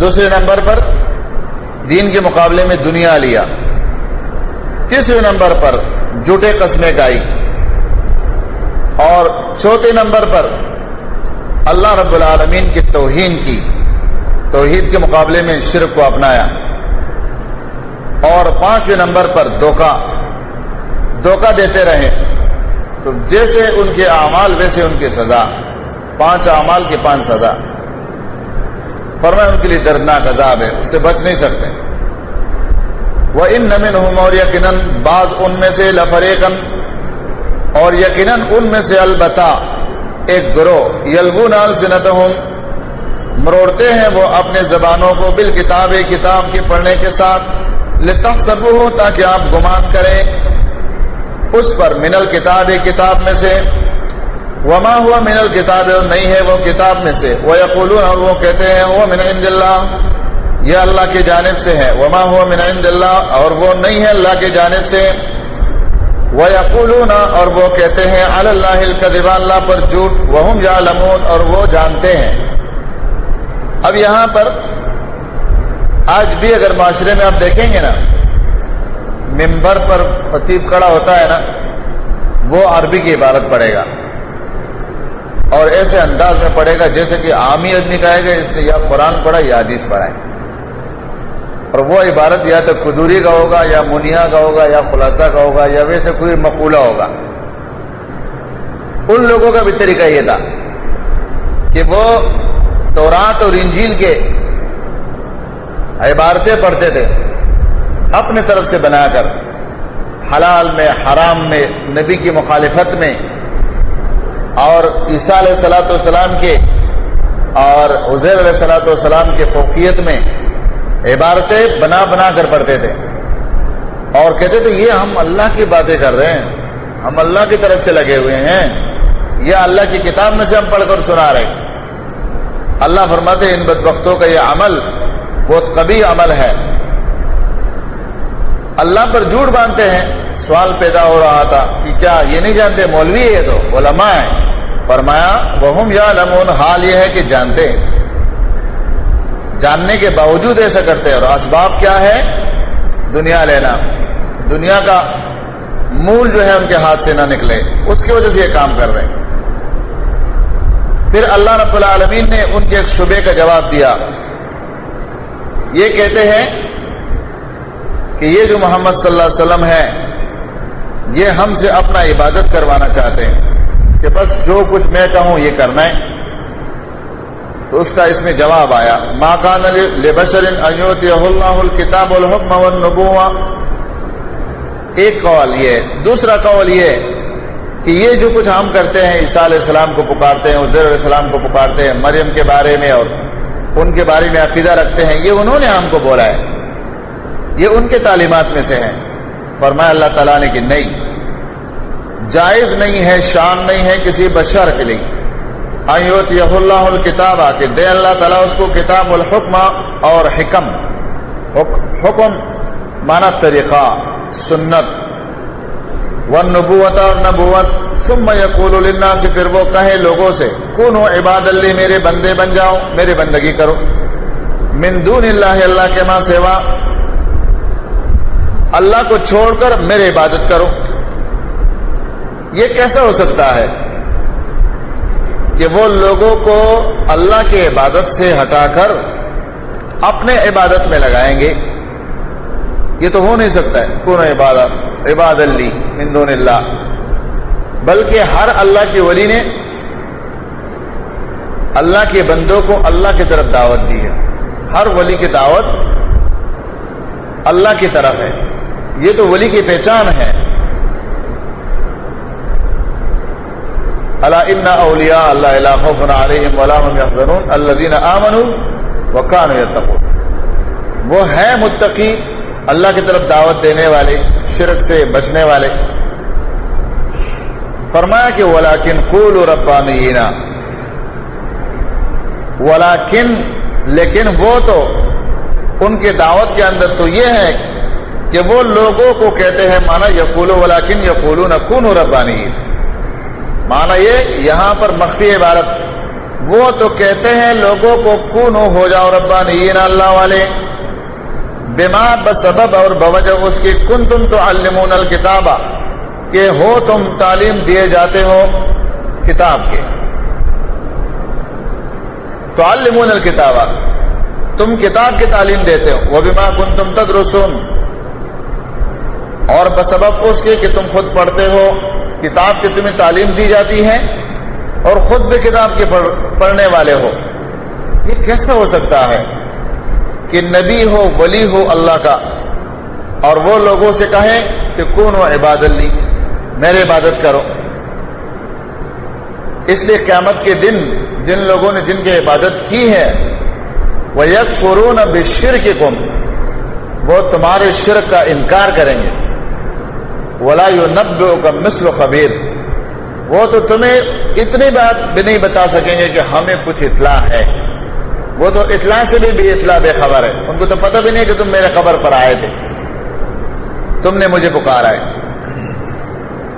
دوسرے نمبر پر دین کے مقابلے میں دنیا لیا۔ تیسرے نمبر پر جھوٹے قسمیں گائی اور چوتھے نمبر پر اللہ رب العالمین کی توہین کی۔ توحید کے مقابلے میں شرک کو اپنایا۔ اور پانچویں نمبر پر دھوکہ دھوکہ دیتے رہے تو جیسے ان کے اعمال ویسے ان کی سزا پانچ اعمال کی پانچ سزا فرمائے ان کے لیے دردناک عذاب ہے، اس سے بچ نہیں سکتے۔ وہ ان نمن اور یقیناً بعض ان میں سے لفریقن اور یقیناً ان میں سے البتہ ایک گروہ یلگو نال سنت مروڑتے ہیں وہ اپنے زبانوں کو بال کتاب کتاب کے پڑھنے کے ساتھ لطف سب ہو تاکہ آپ گمان کریں۔ اس پر منل کتاب کتاب میں سے، وما ہوا من الکتاب اور نہیں ہے وہ کتاب میں سے۔ وہ یقولون اور وہ کہتے ہیں وہ من عند اللہ یہ اللہ کی جانب سے ہے۔ وما ہوا من عند اللہ اور وہ نہیں ہے اللہ کی جانب سے۔ وہ یقولون اور وہ کہتے ہیں اللہ الکذب اللہ پر جھوٹ۔ وہ یا اور وہ جانتے ہیں۔ اب یہاں پر آج بھی اگر معاشرے میں آپ دیکھیں گے نا ممبر پر خطیب کڑا ہوتا ہے نا، وہ عربی کی عبارت پڑے گا۔ اور ایسے انداز میں پڑھے گا جیسے کہ عامی آدمی کہے گا، اس نے یا قرآن پڑھا یا حدیث پڑھا ہے۔ اور وہ عبارت یا تو قدوری کا ہوگا، یا منیا کا ہوگا، یا خلاصہ کا ہوگا، یا ویسے کوئی مقولہ ہوگا۔ ان لوگوں کا بھی طریقہ یہ تھا کہ وہ تورات اور انجیل کے عبارتیں پڑھتے تھے۔ اپنے طرف سے بنا کر حلال میں، حرام میں، نبی کی مخالفت میں اور عیسیٰ علیہ السلاۃ والسلام کے اور عزیر علیہ السلاۃ والسلام کے فوقیت میں عبارتیں بنا بنا کر پڑھتے تھے۔ اور کہتے تھے، یہ ہم اللہ کی باتیں کر رہے ہیں، ہم اللہ کی طرف سے لگے ہوئے ہیں، یہ اللہ کی کتاب میں سے ہم پڑھ کر سنا رہے اللہ فرماتے ان بدبختوں کا یہ عمل بہت کبھی عمل ہے۔ اللہ پر جھوٹ باندھتے ہیں، سوال پیدا ہو رہا تھا کہ کیا یہ نہیں جانتے مولوی ہے یہ تو، علماء ہے فرمایا وہ یا لمون حال یہ ہے کہ جانتے جاننے کے باوجود ایسا کرتے اور اسباب کیا ہے؟ دنیا لینا دنیا کا مول جو ہے ان کے ہاتھ سے نہ نکلے۔ اس کی وجہ سے یہ کام کر رہے ہیں۔ پھر اللہ رب العالمین نے ان کے ایک شبے کا جواب دیا۔ یہ کہتے ہیں کہ یہ جو محمد صلی اللہ علیہ وسلم ہے یہ ہم سے اپنا عبادت کروانا چاہتے ہیں کہ بس جو کچھ میں کہوں یہ کرنا ہے۔ تو اس کا اس میں جواب آیا۔ ماں کان لبشر اللہ الکتاب الحکم والنبوہ ایک قول یہ دوسرا قول یہ کہ یہ جو کچھ ہم کرتے ہیں، عیسیٰ علیہ السلام کو پکارتے ہیں، عزیر علیہ السلام کو پکارتے ہیں، مریم کے بارے میں اور ان کے بارے میں عقیدہ رکھتے ہیں، یہ انہوں نے ہم کو بولا ہے۔ یہ ان کے تعلیمات میں سے ہیں۔ فرمایا اللہ تعالیٰ نے کہ نہیں، جائز نہیں ہے، شان نہیں ہے کسی بشر کے لیے۔ ایوت یہ اللہ الکتاب، کہ دے اللہ تعالیٰ اس کو کتاب الحکم اور حکم۔ حکم مانا طریقہ، سنت۔ و نبوت اور نبوت ثم یقول للناس، پھر وہ کہے لوگوں سے، کونو عباد اللہ، میرے بندے بن جاؤ میرے بندگی کرو۔ من دون اللہ اللہ کے ماں سیوا اللہ کو چھوڑ کر میرے عبادت کرو۔ یہ کیسا ہو سکتا ہے کہ وہ لوگوں کو اللہ کی عبادت سے ہٹا کر اپنے عبادت میں لگائیں گے؟ یہ تو ہو نہیں سکتا ہے۔ کون عبادت عباد اللہ مندون اللہ۔ بلکہ ہر اللہ کے ولی نے اللہ کے بندوں کو اللہ کی طرف دعوت دی ہے۔ ہر ولی کی دعوت اللہ کی طرف ہے۔ یہ تو ولی کی پہچان ہے۔ اللہ ان اولیا اللہ اللہ علیہم الذین آمنوا وکانوا وہ ہے متقی، اللہ کی طرف دعوت دینے والے، شرک سے بچنے والے۔ فرمایا کہ ولاکن قول ربانینا۔ ولاکن لیکن وہ تو، ان کے دعوت کے اندر تو یہ ہے کہ وہ لوگوں کو کہتے ہیں، مانا یقول ولاکن یقول نکون ربانی۔ مانا یہ یہاں پر مخفی عبارت۔ وہ تو کہتے ہیں لوگوں کو کون ہو جاؤ ربانی اللہ والے۔ بما بسبب اور بوجہ اس کی کن تم تو المون الکتابہ کہ ہو تم تعلیم دیے جاتے ہو کتاب کے۔ تو المون الکتابہ تم کتاب کی تعلیم دیتے ہو۔ وہ بیما کن تم تدرسون۔ اور بسبب اس کے کہ تم خود پڑھتے ہو، کتاب کی تمہیں تعلیم دی جاتی ہے اور خود بھی کتاب کے پڑھنے والے ہو۔ یہ کیسا ہو سکتا ہے کہ نبی ہو، ولی ہو اللہ کا؟ اور وہ لوگوں سے کہیں کہ کون ہو عبادت لی میرے عبادت کرو۔ اس لیے قیامت کے دن جن لوگوں نے جن کی عبادت کی ہے وہ یک فرون بشر کے کم۔ وہ تمہارے شرک کا انکار کریں گے۔ ولا نب کا مثل و خبیر وہ تو تمہیں اتنی بات بھی نہیں بتا سکیں گے کہ ہمیں کچھ اطلاع ہے۔ وہ تو اطلاع سے بھی بے اطلاع بے خبر ہے۔ ان کو تو پتہ بھی نہیں کہ تم میرے خبر پر آئے تھے۔ تم نے مجھے پکارا ہے۔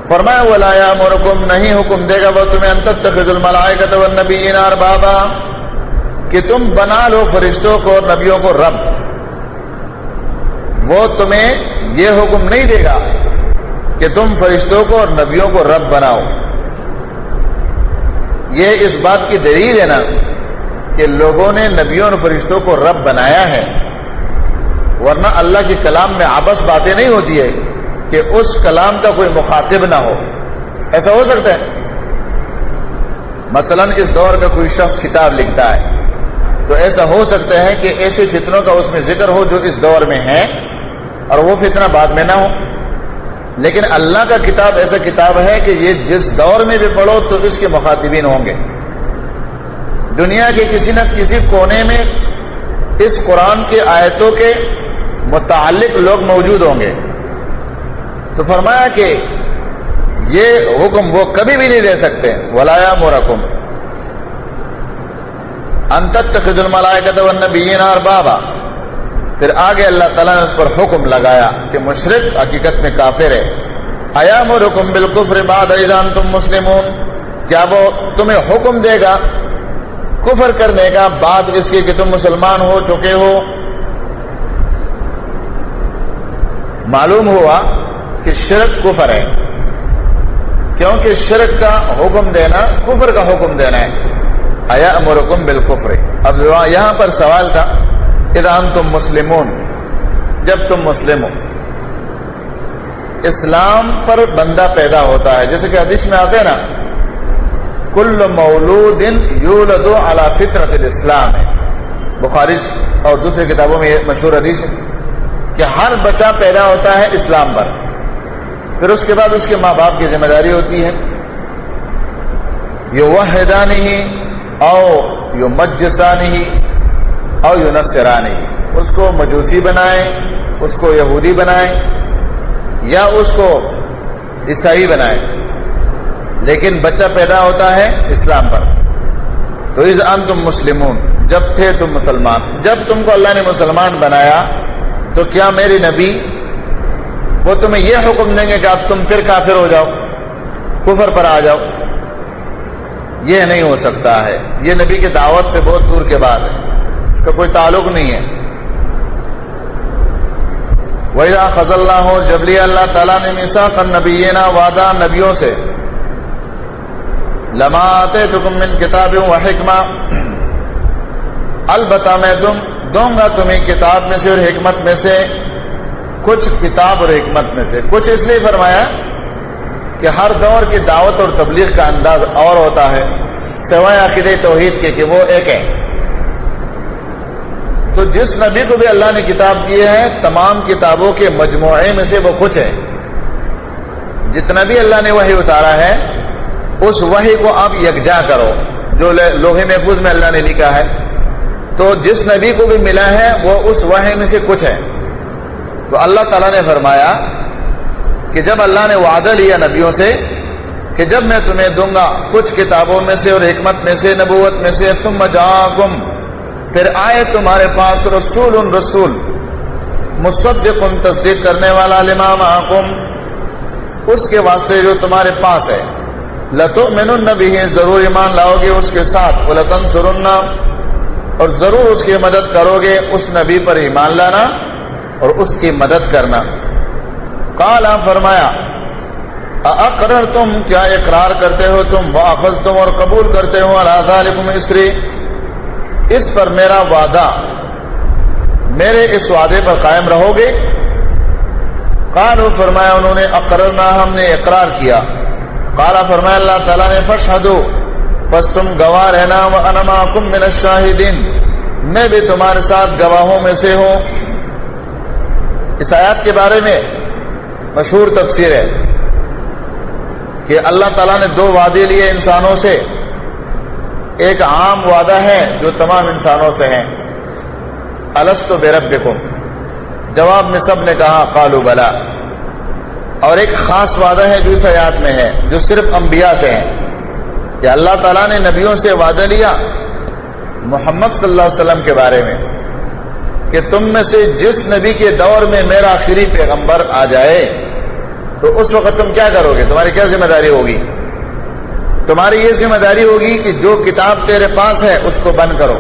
فرمایا ولایا مرکم نہیں حکم دے گا وہ تمہیں انت الملائے کا نبی بابا کہ تم بنا لو فرشتوں کو اور نبیوں کو رب۔ وہ تمہیں یہ حکم نہیں دے گا کہ تم فرشتوں کو اور نبیوں کو رب بناؤ۔ یہ اس بات کی دلیل ہے نا کہ لوگوں نے نبیوں اور فرشتوں کو رب بنایا ہے۔ ورنہ اللہ کے کلام میں آپس باتیں نہیں ہوتی ہے کہ اس کلام کا کوئی مخاطب نہ ہو۔ ایسا ہو سکتا ہے؟ مثلا اس دور کا کوئی شخص کتاب لکھتا ہے۔ تو ایسا ہو سکتا ہے کہ ایسے فتنوں کا اس میں ذکر ہو جو اس دور میں ہے اور وہ فتنہ بعد میں نہ ہو۔ لیکن اللہ کا کتاب ایسا کتاب ہے کہ یہ جس دور میں بھی پڑھو تو اس کے مخاطبین ہوں گے۔ دنیا کے کسی نہ کسی کونے میں اس قرآن کی آیتوں کے متعلق لوگ موجود ہوں گے۔ تو فرمایا کہ یہ حکم وہ کبھی بھی نہیں دے سکتے۔ ولایا مورکم انتت خد الملائکت والنبیین اربابا پھر آگے اللہ تعالیٰ نے اس پر حکم لگایا کہ مشرق حقیقت میں کافر ہے۔ ایام مورکم بالکفر بعد ایزان تم مسلمون۔ کیا وہ تمہیں حکم دے گا؟ کفر کرنے کا بعد اس کے کہ تم مسلمان ہو چکے ہو۔ معلوم ہوا کہ شرک کفر ہے۔ کیونکہ شرک کا حکم دینا، کفر کا حکم دینا ہے۔ ایا امرکم بالکفر۔ اب یہاں پر سوال تھا۔ ادان تم مسلمون، جب تم مسلم ہو۔ اسلام پر بندہ پیدا ہوتا ہے۔ جیسے کہ حدیث میں آتے ہیں نا، کل مولود یولد علی فطرت الاسلام۔ ہے بخاری اور دوسری کتابوں میں یہ مشہور حدیث ہے کہ ہر بچہ پیدا ہوتا ہے اسلام پر۔ پھر اس کے بعد اس کے ماں باپ کی ذمہ داری ہوتی ہے۔ یہ وہ حیدانی ہی او یو مجسانی ہی او یو نسرانی اس کو مجوسی بنائے اس کو یہودی بنائے یا اس کو عیسائی بنائے لیکن بچہ پیدا ہوتا ہے اسلام پر۔ تو از ان تم مسلمون، جب تھے تم مسلمان۔ جب تم کو اللہ نے مسلمان بنایا، تو کیا میری نبی وہ تمہیں یہ حکم دیں گے کہ اب تم پھر کافر ہو جاؤ، کفر پر آ جاؤ؟ یہ نہیں ہو سکتا ہے۔ یہ نبی کی دعوت سے بہت دور کے بعد ہے۔ اس کا کوئی تعلق نہیں ہے۔ ویزا خز اللہ ہو جبلی اللہ تعالیٰ نے میسا کن نبی وعدہ نبیوں سے۔ لما آتے من کتاب و حکمہ البتہ میں تم دوں گا تمہیں کتاب میں سے اور حکمت میں سے، کچھ کتاب اور حکمت میں سے۔ کچھ اس لیے فرمایا کہ ہر دور کی دعوت اور تبلیغ کا انداز اور ہوتا ہے، سوائے عقید توحید کے کہ وہ ایک ہے تو جس نبی کو بھی اللہ نے کتاب دی ہے، تمام کتابوں کے مجموعے میں سے وہ کچھ ہے جتنا بھی اللہ نے وہی اتارا ہے، اس وہی کو آپ یکجا کرو۔ جو لوہے محفوظ میں اللہ نے لکھا ہے۔ تو جس نبی کو بھی ملا ہے، وہ اس وحی میں سے کچھ ہے۔ تو اللہ تعالیٰ نے فرمایا کہ جب اللہ نے وعدہ لیا نبیوں سے کہ جب میں تمہیں دوں گا کچھ کتابوں میں سے اور حکمت میں سے، نبوت میں سے تم جاکم پھر آئے تمہارے پاس رسول ان رسول، مصدق ان تصدیق کرنے والا لمام آکم اس کے واسطے جو تمہارے پاس ہے۔ لتو مین النبی ضرور ایمان لاؤ گے اس کے ساتھ لتن سرنا اور ضرور اس کی مدد کرو گے، اس نبی پر ایمان لانا اور اس کی مدد کرنا۔ کالا فرمایا اقرر تم کیا اقرار کرتے ہو تم؟ واخذ تم اور قبول کرتے ہو؟ اللہ اسری اس پر میرا وعدہ، میرے اس وعدے پر قائم رہو گے۔ کالو فرمایا، انہوں نے، اقررنا، ہم نے اقرار کیا۔ کالا فرمایا، اللہ تعالیٰ نے فرشدو بس تم گواہ رہنا انما کم من الشاہدین۔ میں بھی تمہارے ساتھ گواہوں میں سے ہوں۔ اس آیات کے بارے میں مشہور تفسیر ہے کہ اللہ تعالیٰ نے دو وعدے لیے انسانوں سے۔ ایک عام وعدہ ہے جو تمام انسانوں سے ہیں السط و بے رب جواب میں سب نے کہا قالو بلا۔ اور ایک خاص وعدہ ہے جو اس آیات میں ہے، جو صرف انبیاء سے ہیں کہ اللہ تعالیٰ نے نبیوں سے وعدہ لیا محمد صلی اللہ علیہ وسلم کے بارے میں، کہ تم میں سے جس نبی کے دور میں میرا آخری پیغمبر آ جائے، تو اس وقت تم کیا کرو گے؟ تمہاری کیا ذمہ داری ہوگی؟ تمہاری یہ ذمہ داری ہوگی کہ جو کتاب تیرے پاس ہے اس کو بند کرو۔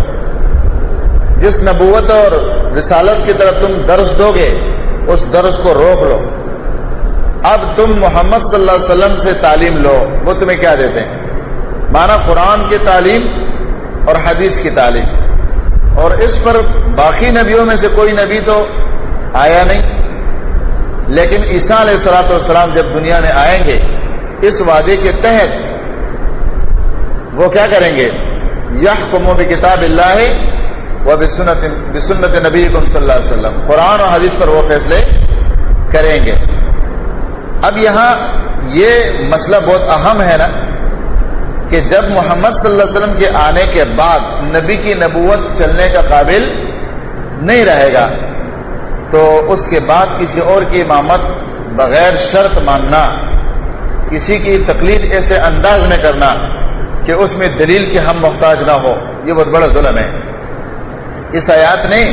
جس نبوت اور رسالت کی طرف تم درس دو گے، اس درس کو روک لو۔ اب تم محمد صلی اللہ علیہ وسلم سے تعلیم لو، وہ تمہیں کیا دیتے ہیں؟ مانا قرآن کی تعلیم اور حدیث کی تعلیم۔ اور اس پر باقی نبیوں میں سے کوئی نبی تو آیا نہیں۔ لیکن عیسیٰ علیہ السلاۃ والسلام جب دنیا میں آئیں گے، اس وعدے کے تحت وہ کیا کریں گے؟ یہ کم کتاب اللہ و بسنت بسنت نبی صلی اللہ علیہ وسلم۔ قرآن اور حدیث پر وہ فیصلے کریں گے۔ اب یہاں یہ مسئلہ بہت اہم ہے نا کہ جب محمد صلی اللہ علیہ وسلم کے آنے کے بعد نبی کی نبوت چلنے کا قابل نہیں رہے گا، تو اس کے بعد کسی اور کی امامت بغیر شرط ماننا، کسی کی تقلید ایسے انداز میں کرنا کہ اس میں دلیل کے ہم محتاج نہ ہو، یہ بہت بڑا ظلم ہے۔ اس آیات نے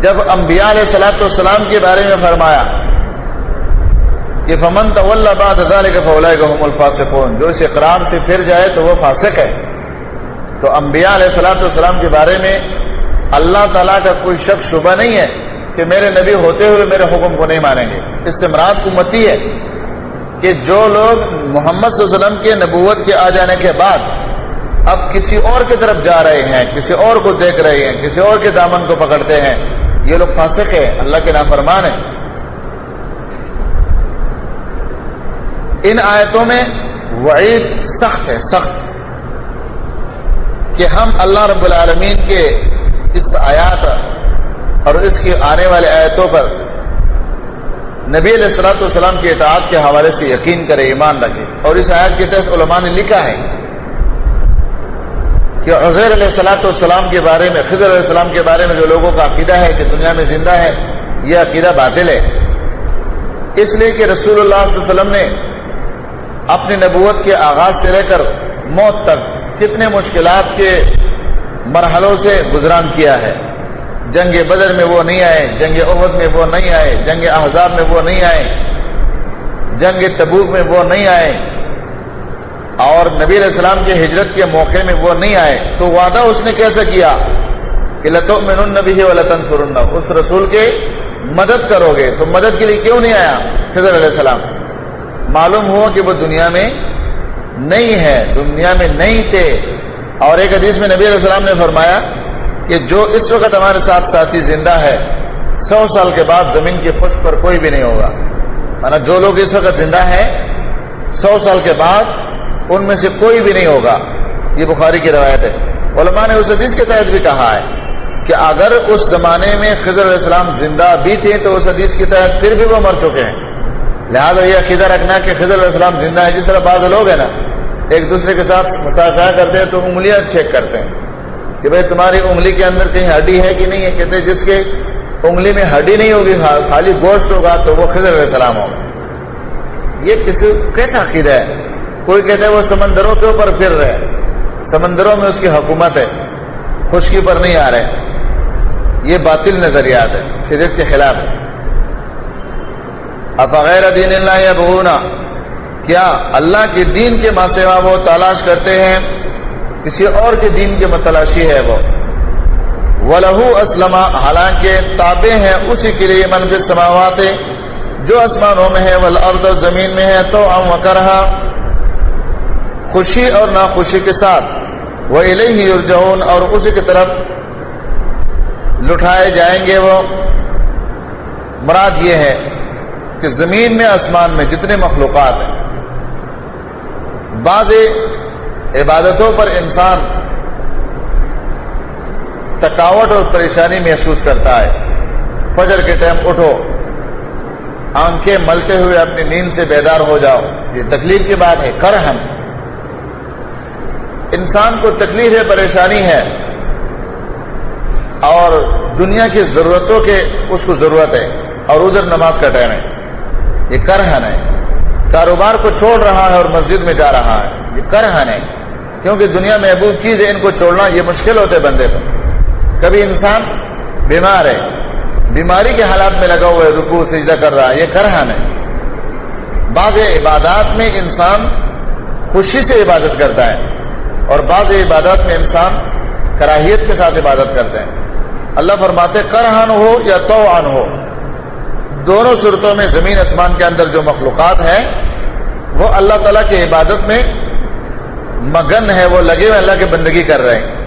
جب انبیاء علیہ سلاۃ والسلام کے بارے میں فرمایا کہ فمن طول بعد ذلك هم الفاسقون۔ جو اس اقرار سے پھر جائے تو وہ فاسق ہے۔ تو انبیاء علیہ الصلوۃ والسلام کے بارے میں اللہ تعالیٰ کا کوئی شک، شبہ نہیں ہے کہ میرے نبی ہوتے ہوئے میرے حکم کو نہیں مانیں گے۔ اس سے مراد امتی ہے کہ جو لوگ محمد صلی اللہ علیہ وسلم کے نبوت کے آ جانے کے بعد اب کسی اور کی طرف جا رہے ہیں، کسی اور کو دیکھ رہے ہیں، کسی اور کے دامن کو پکڑتے ہیں۔ یہ لوگ فاسق ہیں، اللہ کے نافرمان ہیں۔ ان آیتوں میں وعید سخت ہے، سخت۔ کہ ہم اللہ رب العالمین کے اس آیات اور اس کی آنے والے آیتوں پر نبی علیہ السلاۃ والسلام کے اطاعت کے حوالے سے یقین کرے، ایمان رکھے۔ اور اس آیات کے تحت علماء نے لکھا ہے کہ عزیر علیہ السلاۃ والسلام کے بارے میں، خضر علیہ السلام کے بارے میں جو لوگوں کا عقیدہ ہے کہ دنیا میں زندہ ہے، یہ عقیدہ باطل ہے۔ اس لیے کہ رسول اللہ صلی اللہ علیہ وسلم نے اپنی نبوت کے آغاز سے لے کر موت تک کتنے مشکلات کے مرحلوں سے گزران کیا ہے۔ جنگ بدر میں وہ نہیں آئے، جنگ عہد میں وہ نہیں آئے، جنگ احزاب میں وہ نہیں آئے، جنگ تبوک میں وہ نہیں آئے۔ اور نبی علیہ السلام کے ہجرت کے موقع میں وہ نہیں آئے۔ تو وعدہ اس نے کیسے کیا؟ کہ لتو من نبی و لطن فرن اس رسول کے مدد کرو گے۔ تو مدد کے لیے کیوں نہیں آیا؟ فضر علیہ السلام۔ معلوم ہوا کہ وہ دنیا میں نہیں ہے، دنیا میں نہیں تھے۔ اور ایک حدیث میں نبی علیہ السلام نے فرمایا کہ جو اس وقت ہمارے ساتھ ساتھی زندہ ہے، سو سال کے بعد زمین کے پشت پر کوئی بھی نہیں ہوگا۔ مانا جو لوگ اس وقت زندہ ہیں، سو سال کے بعد ان میں سے کوئی بھی نہیں ہوگا۔ یہ بخاری کی روایت ہے۔ علماء نے اس حدیث کے تحت بھی کہا ہے کہ اگر اس زمانے میں خضر علیہ السلام زندہ بھی تھے تو اس حدیث کے تحت پھر بھی وہ مر چکے ہیں۔ لہٰذا یہ عقیدہ رکھنا کہ خضر علیہ السلام زندہ ہے جس طرح بعض لوگ ہیں نا، ایک دوسرے کے ساتھ مسافہ کرتے ہیں تو انگلیاں چیک کرتے ہیں۔ کہ بھائی تمہاری انگلی کے اندر کہیں ہڈی ہے کہ نہیں ہے؟ کہتے جس کے انگلی میں ہڈی نہیں ہوگی خالی گوشت ہوگا تو وہ خضر علیہ السلام ہوگا یہ کسی کیسا عقیدہ ہے؟ کوئی کہتے ہیں وہ سمندروں کے اوپر پھر رہے سمندروں میں اس کی حکومت ہے، خشکی پر نہیں آ رہے۔ یہ باطل نظریات ہے شریعت کے خلاف ہے افغیر دین اللہ ابونا کیا اللہ کے دین کے ماں وہ تلاش کرتے ہیں کسی اور کے دین کے متلاشی ہے وہ۔ لہو اسلم حالانکہ تابع ہیں اسی کے لیے منفی سماوات جو آسمانوں میں ہے ولاد و زمین میں ہے، تو ام کرہا، خوشی اور ناخوشی کے ساتھ۔ وہ الہی ارجون اور اسی کی طرف لٹھائے جائیں گے وہ۔ مراد یہ ہے کہ زمین میں، آسمان میں جتنے مخلوقات ہیں، بعض عبادتوں پر انسان تھکاوٹ اور پریشانی محسوس کرتا ہے۔ فجر کے ٹائم اٹھو، آنکھیں ملتے ہوئے اپنی نیند سے بیدار ہو جاؤ۔ یہ تکلیف کی بات ہے کر ہم انسان کو تکلیف ہے پریشانی ہے اور دنیا کی ضرورتوں کے اس کو ضرورت ہے اور ادھر نماز کا ٹائم ہے۔ یہ کرہن ہے۔ کاروبار کو چھوڑ رہا ہے اور مسجد میں جا رہا ہے۔ یہ کرہن ہے۔ کیونکہ دنیا میں محبوب چیز ہے ان کو چھوڑنا یہ مشکل ہوتے بندے پر۔ کبھی انسان بیمار ہے، بیماری کے حالات میں لگا ہوا ہے رکو سجدہ کر رہا ہے، یہ کرہن ہے۔ بعض عبادات میں انسان خوشی سے عبادت کرتا ہے اور بعض عبادات میں انسان کراہیت کے ساتھ عبادت کرتے ہیں۔ اللہ فرماتے کرہن ہو یا تو ہو۔ دونوں صورتوں میں زمین، آسمان کے اندر جو مخلوقات ہیں، وہ اللہ تعالیٰ کی عبادت میں مگن ہے وہ لگے ہوئے اللہ کی بندگی کر رہے ہیں۔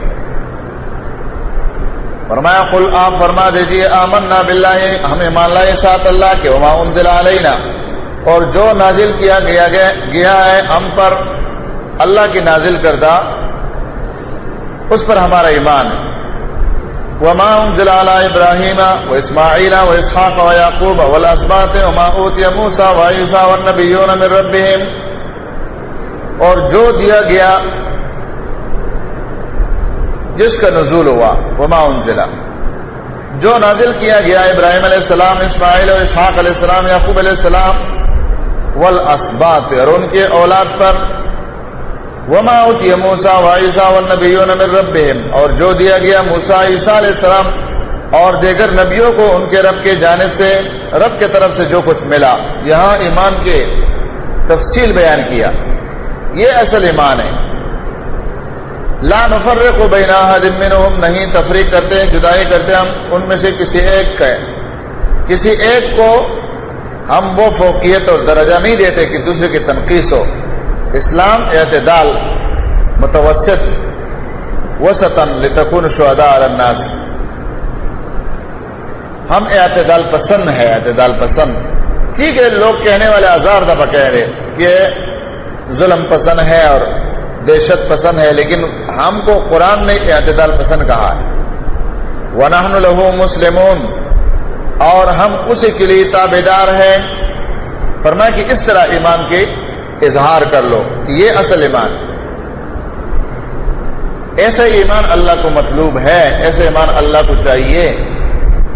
فرمایا قل عام فرما دیجیے آمن نہ بلّہ ہمیں مان لائے ساتھ اللہ کے وما انزل علینا۔ اور جو نازل کیا گیا گیا, گیا ہے ہم پر اللہ کی نازل کردہ اس پر ہمارا ایمان ہے۔ وما انزل على ابراہیم و اسماعیل و اسحاق و یعقوب والاسباط وما اوتی موسیٰ و عیسیٰ والنبیون من ربهم اور جو دیا گیا جس کا نزول ہوا، وما انزل جو نازل کیا گیا، ابراہیم علیہ السلام، اسماعیل اور اسحاق علیہ السلام، یعقوب علیہ السلام، والاسباط، اور ان کے اولاد پر۔ وما اوتی موسا و عیسیٰ والنبیون من ربهم اور جو دیا گیا موسا عیسیٰ علیہ السلام۔ اور دیگر نبیوں کو ان کے رب کے جانب سے، رب کے طرف سے جو کچھ ملا۔ یہاں ایمان کے تفصیل بیان کیا۔ یہ اصل ایمان ہے۔ لا نفرق بین احد منهم نہیں تفریق کرتے ہیں جدائی کرتے ہم، ان میں سے کسی ایک کا کسی ایک کو ہم وہ فوقیت اور درجہ نہیں دیتے کہ دوسرے کی تنقید ہو۔ اسلام اعتدال، متوسط وسطن لتکون شہداء علی الناس۔ ہم اعتدال پسند ہے اعتدال پسند۔ ٹھیک ہے، لوگ کہنے والے ہزار دفعہ کہہ رہے کہ ظلم پسند ہے اور دہشت پسند ہے، لیکن ہم کو قرآن نے اعتدال پسند کہا ہے۔ ونحن له مسلمون۔ اور ہم اسی کے لیے تابے دار ہیں۔ فرمایا کہ اس طرح ایمان کے اظہار کر لو یہ اصل ایمان۔ ایسا ایمان اللہ کو مطلوب ہے، ایسے ایمان اللہ کو چاہیے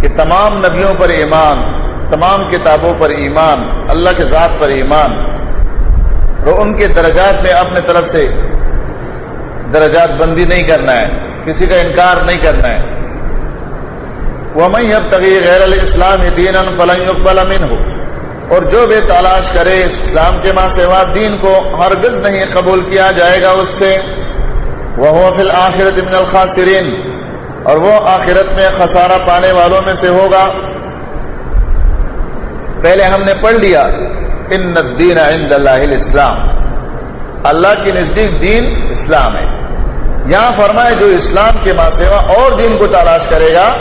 کہ تمام نبیوں پر ایمان، تمام کتابوں پر ایمان، اللہ کے ذات پر ایمان اور ان کے درجات میں اپنے طرف سے درجات بندی نہیں کرنا ہے، کسی کا انکار نہیں کرنا ہے۔ وہ میں اب تغیر غیر الاسلام دین فلنگ امین ہو اور جو بھی تلاش کرے اسلام کے ماں سوا دین کو ہرگز نہیں قبول کیا جائے گا اس سے۔ وہ فی الآخرت من الخاسرین اور وہ آخرت میں خسارہ پانے والوں میں سے ہوگا۔ پہلے ہم نے پڑھ لیا۔ ان الدین عند اللہ الاسلام اللہ کی نزدیک دین اسلام ہے۔ یہاں فرمائے جو اسلام کے ماں اور دین کو تلاش کرے گا،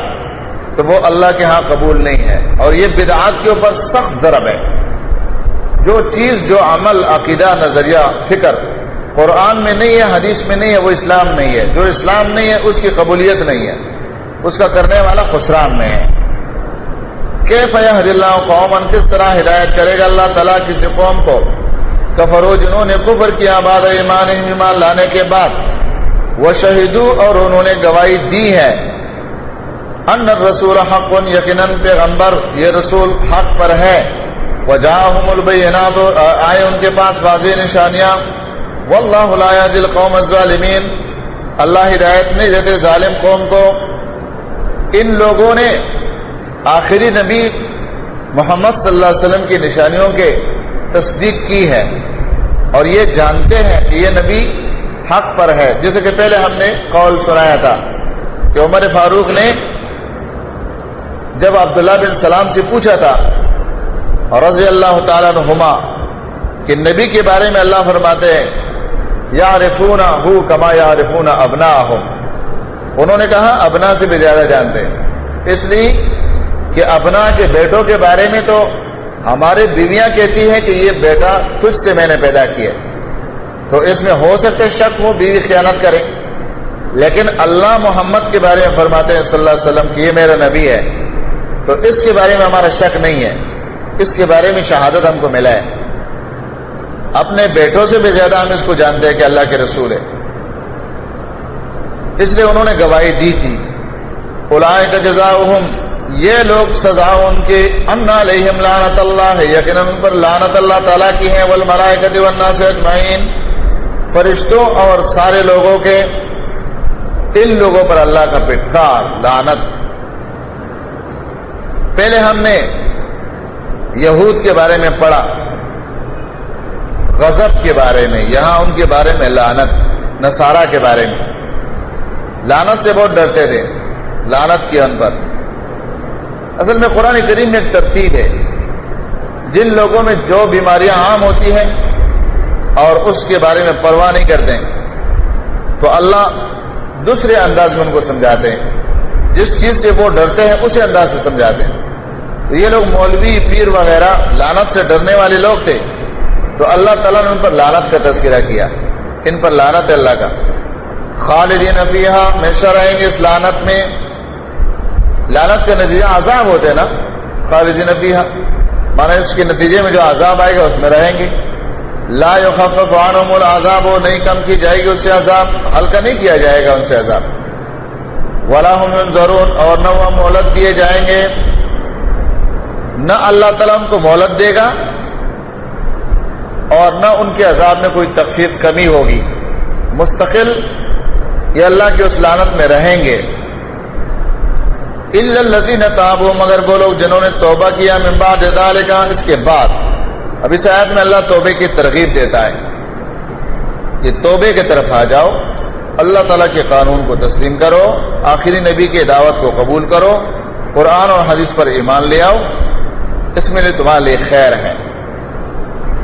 تو وہ اللہ کے ہاں قبول نہیں ہے۔ اور یہ بدعات کے اوپر سخت ضرب ہے۔ جو چیز، جو عمل، عقیدہ، نظریہ، فکر، قرآن میں نہیں ہے، حدیث میں نہیں ہے، وہ اسلام نہیں ہے۔ جو اسلام نہیں ہے، اس کی قبولیت نہیں ہے۔ اس کا کرنے والا خسران میں ہے۔ کہ فیحد اللہ قوم کس طرح ہدایت کرے گا اللہ تعالیٰ کسی قوم کو؟ کفرو جنہوں نے کفر کیا بعد ایمان ایمان لانے کے بعد۔ وہ شہیدو اور انہوں نے گواہی دی ہے۔ ان رسول حق، یقیناً پیغمبر، یہ رسول حق پر ہے۔ وجاہم البینات، آئے ان کے پاس واضح نشانیاں۔ واللہ لا یهدی القوم الظالمین۔ اللہ ہدایت نہیں دیتے ظالم قوم کو۔ ان لوگوں نے آخری نبی محمد صلی اللہ علیہ وسلم کی نشانیوں کے تصدیق کی ہے اور یہ جانتے ہیں کہ یہ نبی حق پر ہے۔ جیسے کہ پہلے ہم نے قول سنایا تھا کہ عمر فاروق نے جب عبداللہ بن سلام سے پوچھا تھا رضی اللہ تعالیٰ نما کہ نبی کے بارے میں اللہ فرماتے ہیں یا رفون ہو کما یا رفون ابنا ہو انہوں نے کہا، ابنا سے بھی زیادہ جانتے ہیں۔ اس لیے کہ ابنا کے بیٹوں کے بارے میں تو ہمارے بیویاں کہتی ہیں کہ یہ بیٹا تجھ سے میں نے پیدا کیا تو اس میں ہو سکتے شک وہ بیوی خیانت کرے۔ لیکن اللہ محمد کے بارے میں فرماتے ہیں صلی اللہ علیہ وسلم کہ یہ میرا نبی ہے۔ تو اس کے بارے میں ہمارا شک نہیں ہے۔ اس کے بارے میں شہادت ہم کو ملا ہے۔ اپنے بیٹوں سے بھی زیادہ ہم اس کو جانتے ہیں کہ اللہ کے رسول ہے۔ اس لیے انہوں نے گواہی دی تھی۔ الائے کا جزا یہ لوگ سزا ان کے ان علیہم لعنت اللہ ہے یقیناً پر لعنت اللہ تعالیٰ کی ہے والملائکۃ والناس اجمعین۔ فرشتوں اور سارے لوگوں کے، ان لوگوں پر اللہ کا پٹکار لعنت۔ پہلے ہم نے یہود کے بارے میں پڑھا، غضب کے بارے میں، یہاں ان کے بارے میں لانت نصارہ کے بارے میں۔ لانت سے بہت ڈرتے تھے لانت کی ان پر۔ اصل میں قرآن کریم میں ایک ترتیب ہے۔ جن لوگوں میں جو بیماریاں عام ہوتی ہیں اور اس کے بارے میں پرواہ نہیں کرتے، تو اللہ دوسرے انداز میں ان کو سمجھاتے ہیں۔ جس چیز سے وہ ڈرتے ہیں، اسی انداز سے سمجھاتے ہیں۔ تو یہ لوگ مولوی، پیر وغیرہ لانت سے ڈرنے والے لوگ تھے۔ تو اللہ تعالیٰ نے ان پر لانت کا تذکرہ کیا۔ ان پر لانت ہے اللہ کا۔ خالدین افیہ ہمیشہ رہیں گے اس لانت میں لانت کا نتیجہ عذاب ہوتے نا؟ خالدین افیہ مانا اس کے نتیجے میں جو عذاب آئے گا اس میں رہیں گے۔ لا يخفف عنهم العذاب، وہ نہیں کم کی جائے گی اس سے عذاب، ہلکا نہیں کیا جائے گا ان سے عذاب۔ ولا هم ينظرون، اور نہ وہ مہلت دیے جائیں گے۔ نہ اللہ تعالیٰ ان کو مہلت دے گا، اور نہ ان کے عذاب میں کوئی تخفیف کمی ہوگی۔ مستقل یہ اللہ کی اس لانت میں رہیں گے۔ الذین تابوا، مگر وہ لوگ جنہوں نے توبہ کیا من بعد ذلك اس کے بعد۔ اب اس آیت میں اللہ توبے کی ترغیب دیتا ہے۔ یہ توبے کی طرف آ جاؤ، اللہ تعالیٰ کے قانون کو تسلیم کرو، آخری نبی کی دعوت کو قبول کرو، قرآن اور حدیث پر ایمان لے آؤ۔ اس میں تمہارے لیے خیر ہے۔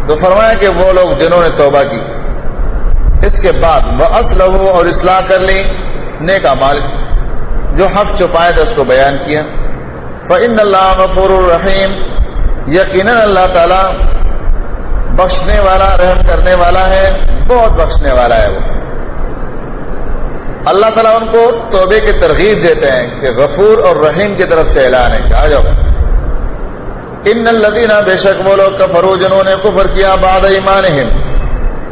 تو فرمایا کہ وہ لوگ جنہوں نے توبہ کی، اس کے بعد وہ اسلح اور اصلاح کر لی نیک مال جو حق چھپائے تھا اس کو بیان کیا۔ فعن اللہ غفور الرحیم یقیناً اللہ تعالی بخشنے والا، رحم کرنے والا ہے، بہت بخشنے والا ہے وہ۔ اللہ تعالیٰ ان کو توبے کی ترغیب دیتے ہیں کہ غفور اور رحیم کی طرف سے اعلان ہے کہ آ جاؤ۔ ان الدینہ بے شک وہ لوگ کفرو جنہوں نے کفر کیا بعد ایمان